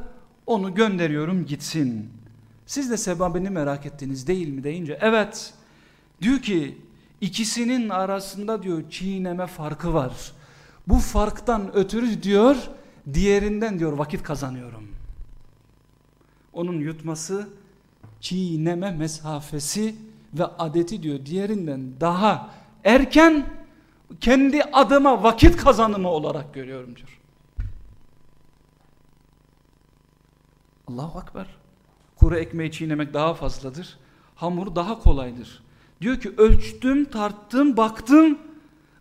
Speaker 1: onu gönderiyorum gitsin. Siz de sebebini merak ettiniz değil mi deyince evet. Diyor ki ikisinin arasında diyor çiğneme farkı var. Bu farktan ötürü diyor diğerinden diyor vakit kazanıyorum. Onun yutması çiğneme mesafesi ve adeti diyor diğerinden daha erken kendi adıma vakit kazanımı olarak görüyorum diyor. Allahu Akbar. Kuru ekmeği çiğnemek daha fazladır. Hamur daha kolaydır. Diyor ki ölçtüm, tarttım, baktım.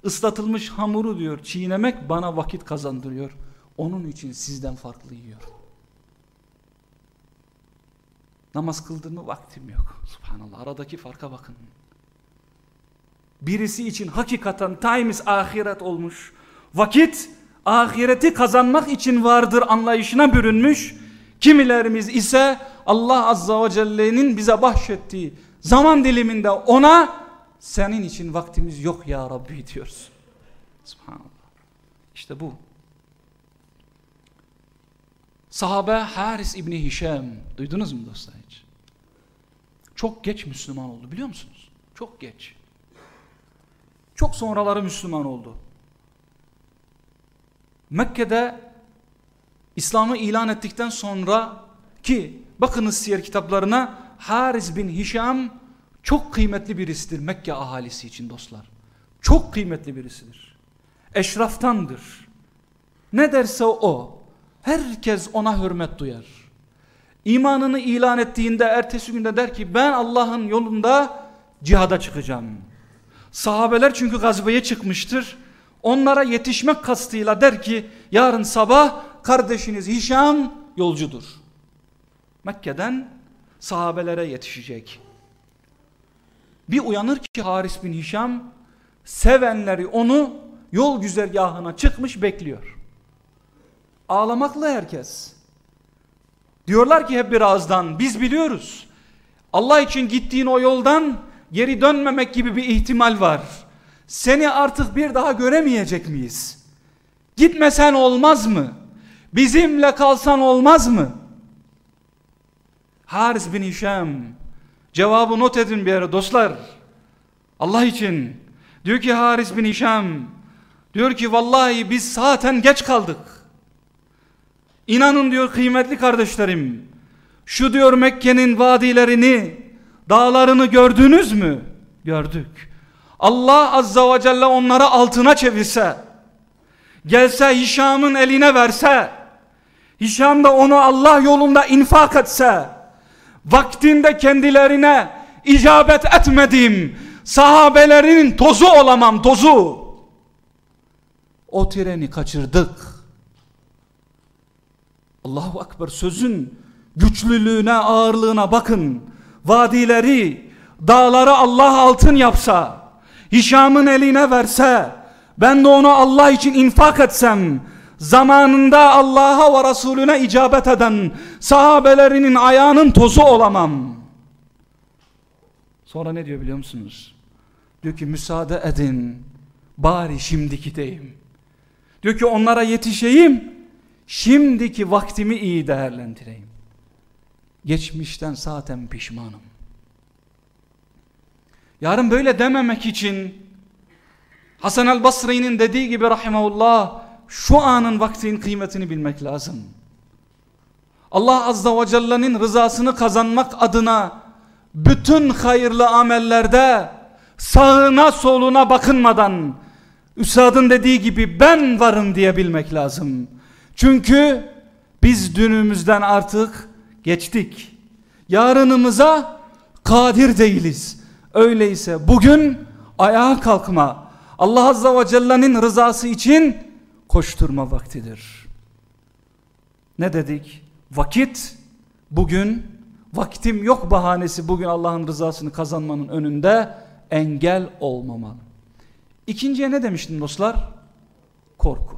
Speaker 1: ıslatılmış hamuru diyor çiğnemek bana vakit kazandırıyor. Onun için sizden farklı yiyor. Namaz kıldığımı vaktim yok. Subhanallah aradaki farka bakın. Birisi için hakikaten times ahiret olmuş. Vakit ahireti kazanmak için vardır anlayışına bürünmüş. Kimilerimiz ise Allah Azza ve Celle'nin bize bahşettiği zaman diliminde ona senin için vaktimiz yok ya Rabbi diyoruz. Subhanallah. İşte bu. Sahabe Haris İbni Hişam. Duydunuz mu dostlar hiç? çok geç Müslüman oldu biliyor musunuz? Çok geç. Çok sonraları Müslüman oldu. Mekke'de İslam'ı ilan ettikten sonra ki bakınız siyer kitaplarına Haris bin Hişam çok kıymetli birisidir Mekke ahalisi için dostlar. Çok kıymetli birisidir. Eşraftandır. Ne derse o. Herkes ona hürmet duyar. İmanını ilan ettiğinde ertesi günde der ki ben Allah'ın yolunda cihada çıkacağım. Sahabeler çünkü gazveye çıkmıştır. Onlara yetişmek kastıyla der ki yarın sabah kardeşiniz Hişam yolcudur. Mekke'den sahabelere yetişecek. Bir uyanır ki Haris bin Hişam sevenleri onu yol güzergahına çıkmış bekliyor. Ağlamakla herkes. Diyorlar ki hep bir ağızdan biz biliyoruz. Allah için gittiğin o yoldan geri dönmemek gibi bir ihtimal var. Seni artık bir daha göremeyecek miyiz? Gitmesen olmaz mı? Bizimle kalsan olmaz mı? Haris bin Hişam cevabı not edin bir yere dostlar. Allah için diyor ki Haris bin Hişam diyor ki vallahi biz zaten geç kaldık. İnanın diyor kıymetli kardeşlerim. Şu diyor Mekke'nin vadilerini, dağlarını gördünüz mü? Gördük. Allah azza ve celle onları altına çevirse, gelse Hişam'ın eline verse, Hişam da onu Allah yolunda infak etse, vaktinde kendilerine icabet etmediğim sahabelerin tozu olamam tozu. O treni kaçırdık. Allahu Ekber sözün güçlülüğüne ağırlığına bakın. Vadileri, dağları Allah altın yapsa, Hişam'ın eline verse, ben de onu Allah için infak etsem, zamanında Allah'a ve Resulüne icabet eden sahabelerinin ayağının tozu olamam. Sonra ne diyor biliyor musunuz? Diyor ki müsaade edin bari şimdiki deyim. Diyor ki onlara yetişeyim şimdiki vaktimi iyi değerlendireyim. Geçmişten zaten pişmanım. Yarın böyle dememek için Hasan el Basri'nin dediği gibi rahimahullah şu anın vaktin kıymetini bilmek lazım. Allah azza ve celle'nin rızasını kazanmak adına bütün hayırlı amellerde sağına soluna bakınmadan Üstadın dediği gibi ben varım diyebilmek lazım. Çünkü biz dünümüzden artık geçtik. Yarınımıza kadir değiliz. Öyleyse bugün ayağa kalkma. Allah Azza ve Celle'nin rızası için koşturma vaktidir. Ne dedik? Vakit bugün vaktim yok bahanesi bugün Allah'ın rızasını kazanmanın önünde engel olmamalı. İkinciye ne demiştim dostlar? Korku.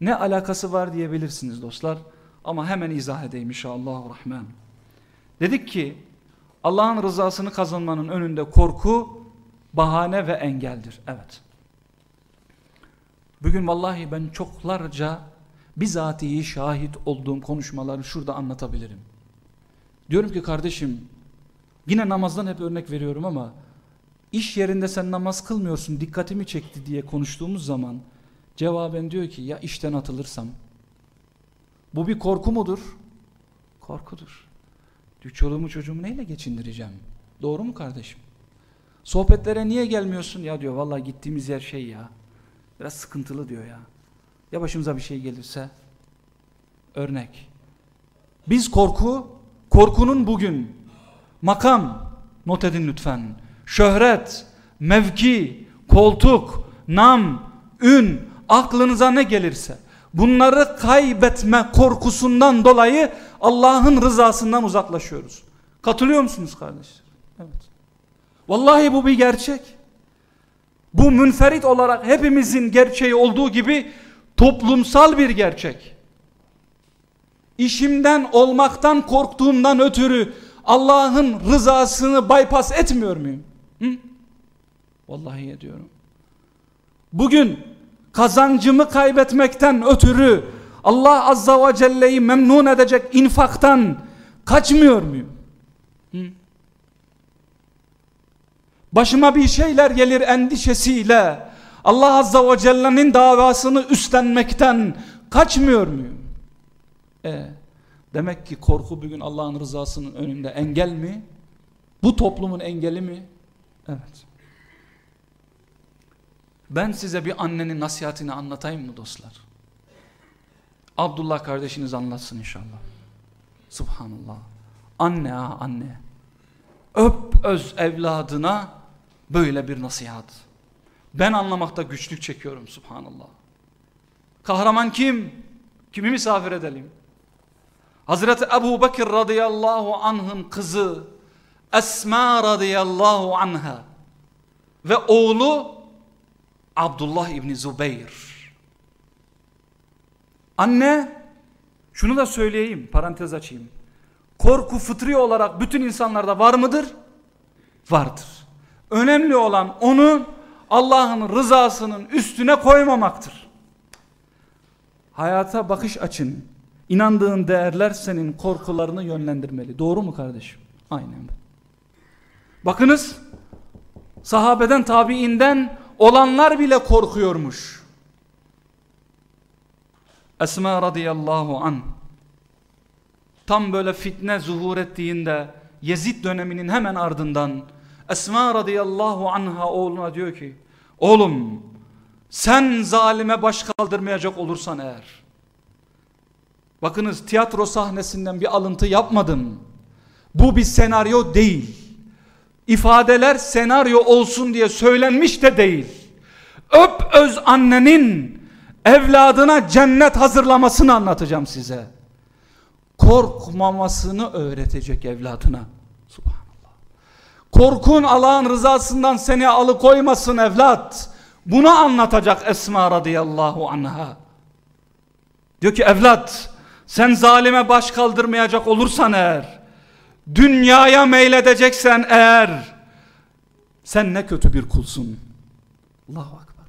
Speaker 1: Ne alakası var diyebilirsiniz dostlar. Ama hemen izah edeyim inşallah rahman. Dedik ki Allah'ın rızasını kazanmanın önünde korku bahane ve engeldir. Evet. Bugün vallahi ben çoklarca bizatihi şahit olduğum konuşmaları şurada anlatabilirim. Diyorum ki kardeşim yine namazdan hep örnek veriyorum ama iş yerinde sen namaz kılmıyorsun dikkatimi çekti diye konuştuğumuz zaman cevaben diyor ki ya işten atılırsam bu bir korku mudur? Korkudur. Çoluğumu çocuğumu neyle geçindireceğim? Doğru mu kardeşim? Sohbetlere niye gelmiyorsun? Ya diyor vallahi gittiğimiz yer şey ya. Biraz sıkıntılı diyor ya. Ya başımıza bir şey gelirse? Örnek. Biz korku, korkunun bugün makam, not edin lütfen. Şöhret, mevki, koltuk, nam, ün, aklınıza ne gelirse bunları kaybetme korkusundan dolayı Allah'ın rızasından uzaklaşıyoruz. Katılıyor musunuz kardeşler? Evet. Vallahi bu bir gerçek. Bu münferit olarak hepimizin gerçeği olduğu gibi toplumsal bir gerçek. İşimden olmaktan korktuğumdan ötürü Allah'ın rızasını bypass etmiyor muyum? Hı? Vallahi ediyorum. Bugün kazancımı kaybetmekten ötürü Allah Azza ve Celle'yi memnun edecek infaktan kaçmıyor muyum? Hı? Başıma bir şeyler gelir endişesiyle Allah Azza ve Celle'nin davasını üstlenmekten kaçmıyor muyum? E, demek ki korku bugün Allah'ın rızasının önünde engel mi? Bu toplumun engeli mi? Evet. Ben size bir annenin nasihatini anlatayım mı dostlar? Abdullah kardeşiniz anlatsın inşallah. Subhanallah. Anne ha anne. Öp öz evladına böyle bir nasihat. Ben anlamakta güçlük çekiyorum subhanallah. Kahraman kim? Kimi misafir edelim? Hazreti Ebu Bekir radıyallahu anh'ın kızı Esma radıyallahu anha ve oğlu Abdullah İbni Zubeyr. Anne, şunu da söyleyeyim, parantez açayım. Korku fıtri olarak bütün insanlarda var mıdır? Vardır. Önemli olan onu Allah'ın rızasının üstüne koymamaktır. Hayata bakış açın, inandığın değerler senin korkularını yönlendirmeli. Doğru mu kardeşim? Aynen. Bakınız, sahabeden, tabiinden olanlar bile korkuyormuş. Esma radıyallahu an tam böyle fitne zuhur ettiğinde Yezid döneminin hemen ardından Esma radıyallahu anha oğluna diyor ki oğlum sen zalime baş kaldırmayacak olursan eğer bakınız tiyatro sahnesinden bir alıntı yapmadım bu bir senaryo değil ifadeler senaryo olsun diye söylenmiş de değil. Öp öz annenin evladına cennet hazırlamasını anlatacağım size. Korkmamasını öğretecek evladına. Korkun Allah'ın rızasından seni alıkoymasın evlat. Bunu anlatacak Esma radıyallahu anha. Diyor ki evlat sen zalime baş kaldırmayacak olursan eğer dünyaya meyledeceksen eğer sen ne kötü bir kulsun. Allahu Akbar.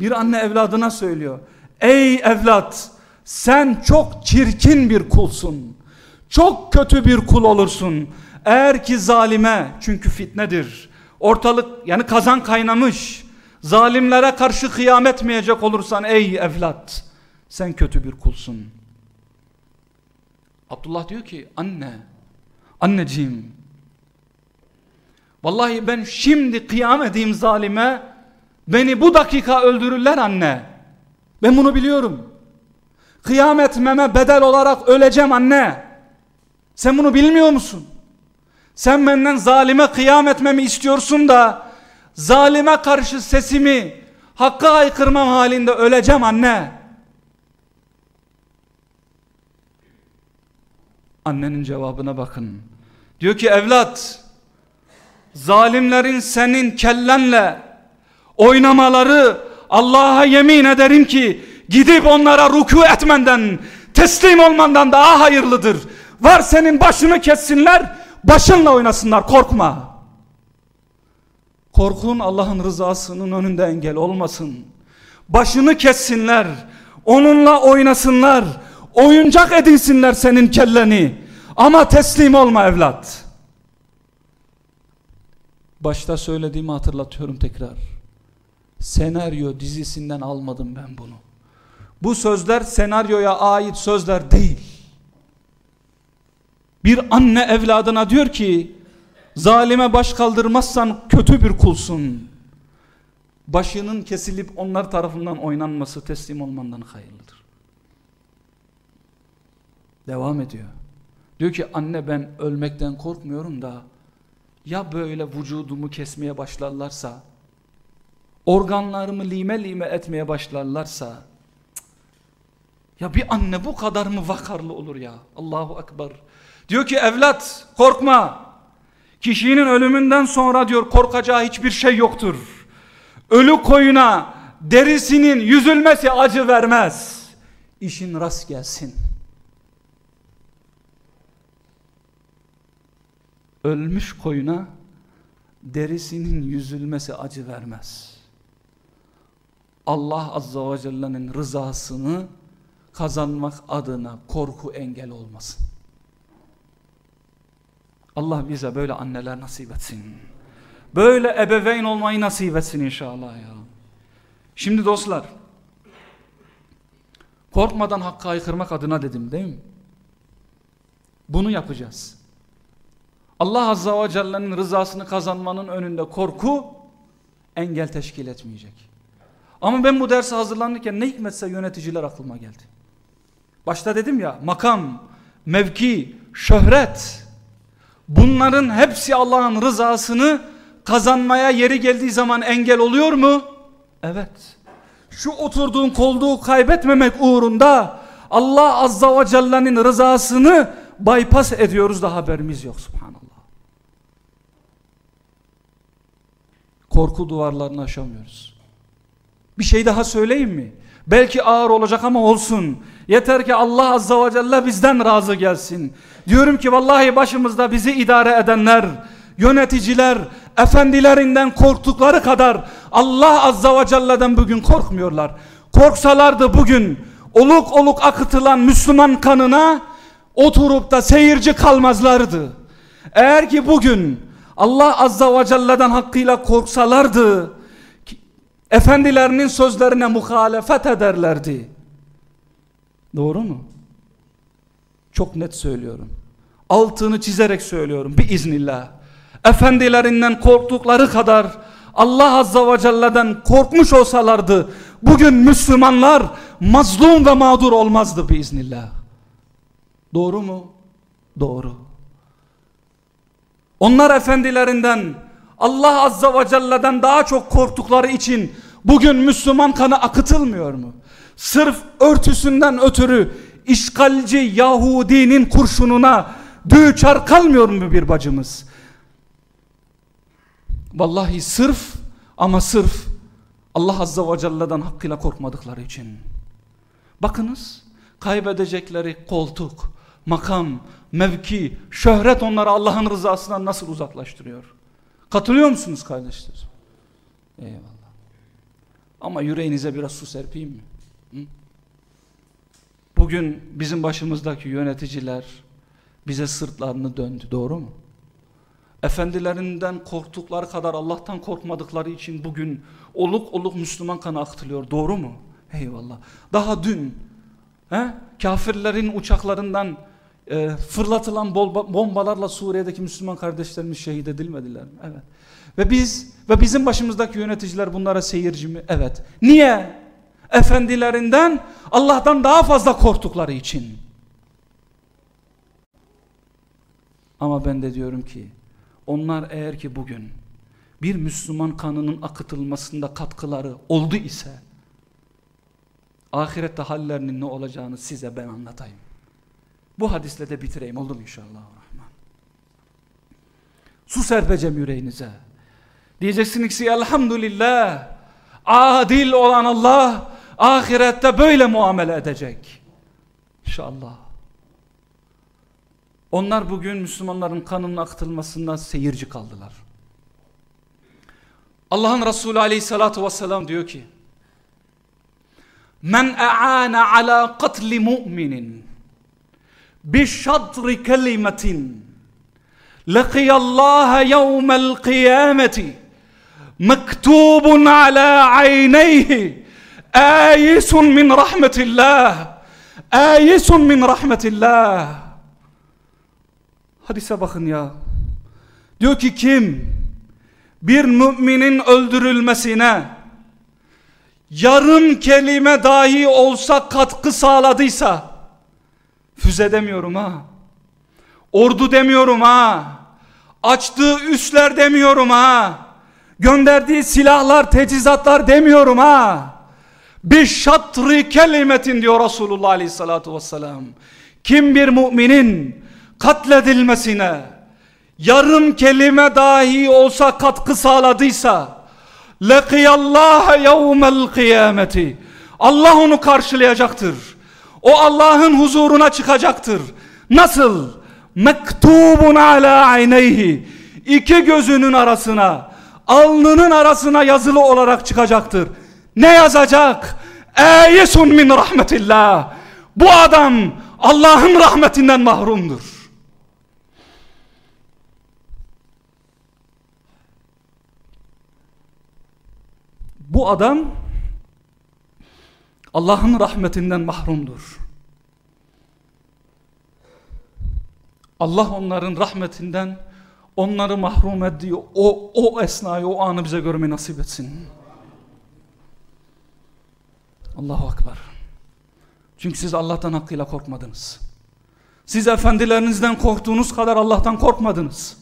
Speaker 1: Bir anne evladına söylüyor. Ey evlat sen çok çirkin bir kulsun. Çok kötü bir kul olursun. Eğer ki zalime çünkü fitnedir. Ortalık yani kazan kaynamış. Zalimlere karşı kıyam etmeyecek olursan ey evlat sen kötü bir kulsun. Abdullah diyor ki anne Anneciğim vallahi ben şimdi kıyam edeyim zalime beni bu dakika öldürürler anne. Ben bunu biliyorum. Kıyam etmeme bedel olarak öleceğim anne. Sen bunu bilmiyor musun? Sen benden zalime kıyam etmemi istiyorsun da zalime karşı sesimi hakka aykırmam halinde öleceğim anne. Annenin cevabına bakın. Diyor ki evlat zalimlerin senin kellenle oynamaları Allah'a yemin ederim ki gidip onlara ruku etmenden teslim olmandan daha hayırlıdır. Var senin başını kessinler başınla oynasınlar korkma. Korkun Allah'ın rızasının önünde engel olmasın. Başını kessinler onunla oynasınlar oyuncak edinsinler senin kelleni. Ama teslim olma evlat. Başta söylediğimi hatırlatıyorum tekrar. Senaryo dizisinden almadım ben bunu. Bu sözler senaryoya ait sözler değil. Bir anne evladına diyor ki zalime baş kaldırmazsan kötü bir kulsun. Başının kesilip onlar tarafından oynanması teslim olmandan hayırlıdır. Devam ediyor. Diyor ki anne ben ölmekten korkmuyorum da ya böyle vücudumu kesmeye başlarlarsa organlarımı lime lime etmeye başlarlarsa ya bir anne bu kadar mı vakarlı olur ya Allahu Ekber diyor ki evlat korkma kişinin ölümünden sonra diyor korkacağı hiçbir şey yoktur ölü koyuna derisinin yüzülmesi acı vermez işin rast gelsin ölmüş koyuna derisinin yüzülmesi acı vermez. Allah Azza ve Celle'nin rızasını kazanmak adına korku engel olmasın. Allah bize böyle anneler nasip etsin. Böyle ebeveyn olmayı nasip etsin inşallah ya. Şimdi dostlar. Korkmadan hakka aykırmak adına dedim değil mi? Bunu yapacağız. Allah Azza ve Celle'nin rızasını kazanmanın önünde korku engel teşkil etmeyecek. Ama ben bu derse hazırlanırken ne hikmetse yöneticiler aklıma geldi. Başta dedim ya makam, mevki, şöhret bunların hepsi Allah'ın rızasını kazanmaya yeri geldiği zaman engel oluyor mu? Evet. Şu oturduğun kolduğu kaybetmemek uğrunda Allah Azza ve Celle'nin rızasını bypass ediyoruz da haberimiz yok subhanallah. Korku duvarlarını aşamıyoruz. Bir şey daha söyleyeyim mi? Belki ağır olacak ama olsun. Yeter ki Allah Azza ve Celle bizden razı gelsin. Diyorum ki vallahi başımızda bizi idare edenler, yöneticiler, efendilerinden korktukları kadar Allah Azza ve Celle'den bugün korkmuyorlar. Korksalardı bugün oluk oluk akıtılan Müslüman kanına oturup da seyirci kalmazlardı. Eğer ki bugün Allah Azza ve Celle'den hakkıyla korksalardı efendilerinin sözlerine muhalefet ederlerdi. Doğru mu? Çok net söylüyorum. Altını çizerek söylüyorum biiznillah. Efendilerinden korktukları kadar Allah Azza ve Celle'den korkmuş olsalardı bugün Müslümanlar mazlum ve mağdur olmazdı biiznillah. Doğru mu? Doğru. Onlar efendilerinden Allah Azza ve Celle'den daha çok korktukları için bugün Müslüman kanı akıtılmıyor mu? Sırf örtüsünden ötürü işgalci Yahudinin kurşununa düçar kalmıyor mu bir bacımız? Vallahi sırf ama sırf Allah Azza ve Celle'den hakkıyla korkmadıkları için. Bakınız kaybedecekleri koltuk, makam, mevki, şöhret onları Allah'ın rızasından nasıl uzaklaştırıyor? Katılıyor musunuz kardeşler? Eyvallah. Ama yüreğinize biraz su serpeyim mi? Bugün bizim başımızdaki yöneticiler bize sırtlarını döndü. Doğru mu? Efendilerinden korktukları kadar Allah'tan korkmadıkları için bugün oluk oluk Müslüman kanı aktılıyor. Doğru mu? Eyvallah. Daha dün he, kafirlerin uçaklarından e, fırlatılan bombalarla Suriye'deki Müslüman kardeşlerimiz şehit edilmediler mi? Evet. Ve biz ve bizim başımızdaki yöneticiler bunlara seyirci mi? Evet. Niye? Efendilerinden Allah'tan daha fazla korktukları için. Ama ben de diyorum ki onlar eğer ki bugün bir Müslüman kanının akıtılmasında katkıları oldu ise ahirette hallerinin ne olacağını size ben anlatayım. Bu hadisle de bitireyim oldu mu inşallah. Su serpeceğim yüreğinize. Diyeceksiniz ki elhamdülillah adil olan Allah ahirette böyle muamele edecek. İnşallah. Onlar bugün Müslümanların kanının aktılmasından seyirci kaldılar. Allah'ın Resulü aleyhissalatu vesselam diyor ki Men e'ane ala katli mu'minin bi şadri kelimetin laqiyallaha yevmel kıyameti mektubun ala ayneyhi آيس من رحمة الله آيس من رحمة الله Hadise bakın ya. Diyor ki kim bir müminin öldürülmesine yarım kelime dahi olsa katkı sağladıysa Füze demiyorum ha. Ordu demiyorum ha. Açtığı üsler demiyorum ha. Gönderdiği silahlar, teçhizatlar demiyorum ha. Bir şatri kelimetin diyor Resulullah aleyhissalatu vesselam. Kim bir müminin katledilmesine yarım kelime dahi olsa katkı sağladıysa lekiyallâhe yevmel kıyameti Allah onu karşılayacaktır. O Allah'ın huzuruna çıkacaktır. Nasıl? Mektubun ala ayneyhi iki gözünün arasına alnının arasına yazılı olarak çıkacaktır. Ne yazacak? Eyesun min rahmetillah. Bu adam Allah'ın rahmetinden mahrumdur. Bu adam Allah'ın rahmetinden mahrumdur. Allah onların rahmetinden onları mahrum ettiği o, o esnayı, o anı bize görmeyi nasip etsin. Allahu Akbar. Çünkü siz Allah'tan hakkıyla korkmadınız. Siz efendilerinizden korktuğunuz kadar Allah'tan korkmadınız.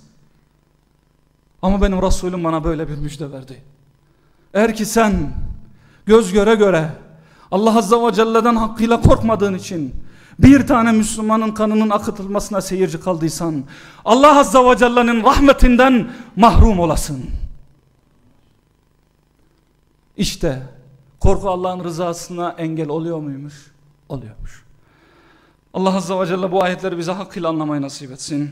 Speaker 1: Ama benim Resulüm bana böyle bir müjde verdi. Eğer ki sen göz göre göre Allah Azza ve Celle'den hakkıyla korkmadığın için bir tane Müslümanın kanının akıtılmasına seyirci kaldıysan Allah Azza ve Celle'nin rahmetinden mahrum olasın. İşte korku Allah'ın rızasına engel oluyor muymuş? Oluyormuş. Allah Azza ve Celle bu ayetleri bize hakkıyla anlamayı nasip etsin.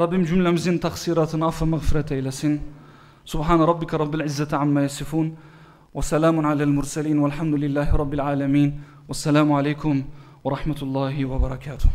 Speaker 1: Rabbim cümlemizin taksiratını affı mağfiret eylesin. Subhan rabbike rabbil izzeti amma yasifun. Ve selamun alel murselin velhamdülillahi rabbil alemin. Ve selamu aleyküm ve rahmetullahi ve berekatuhu.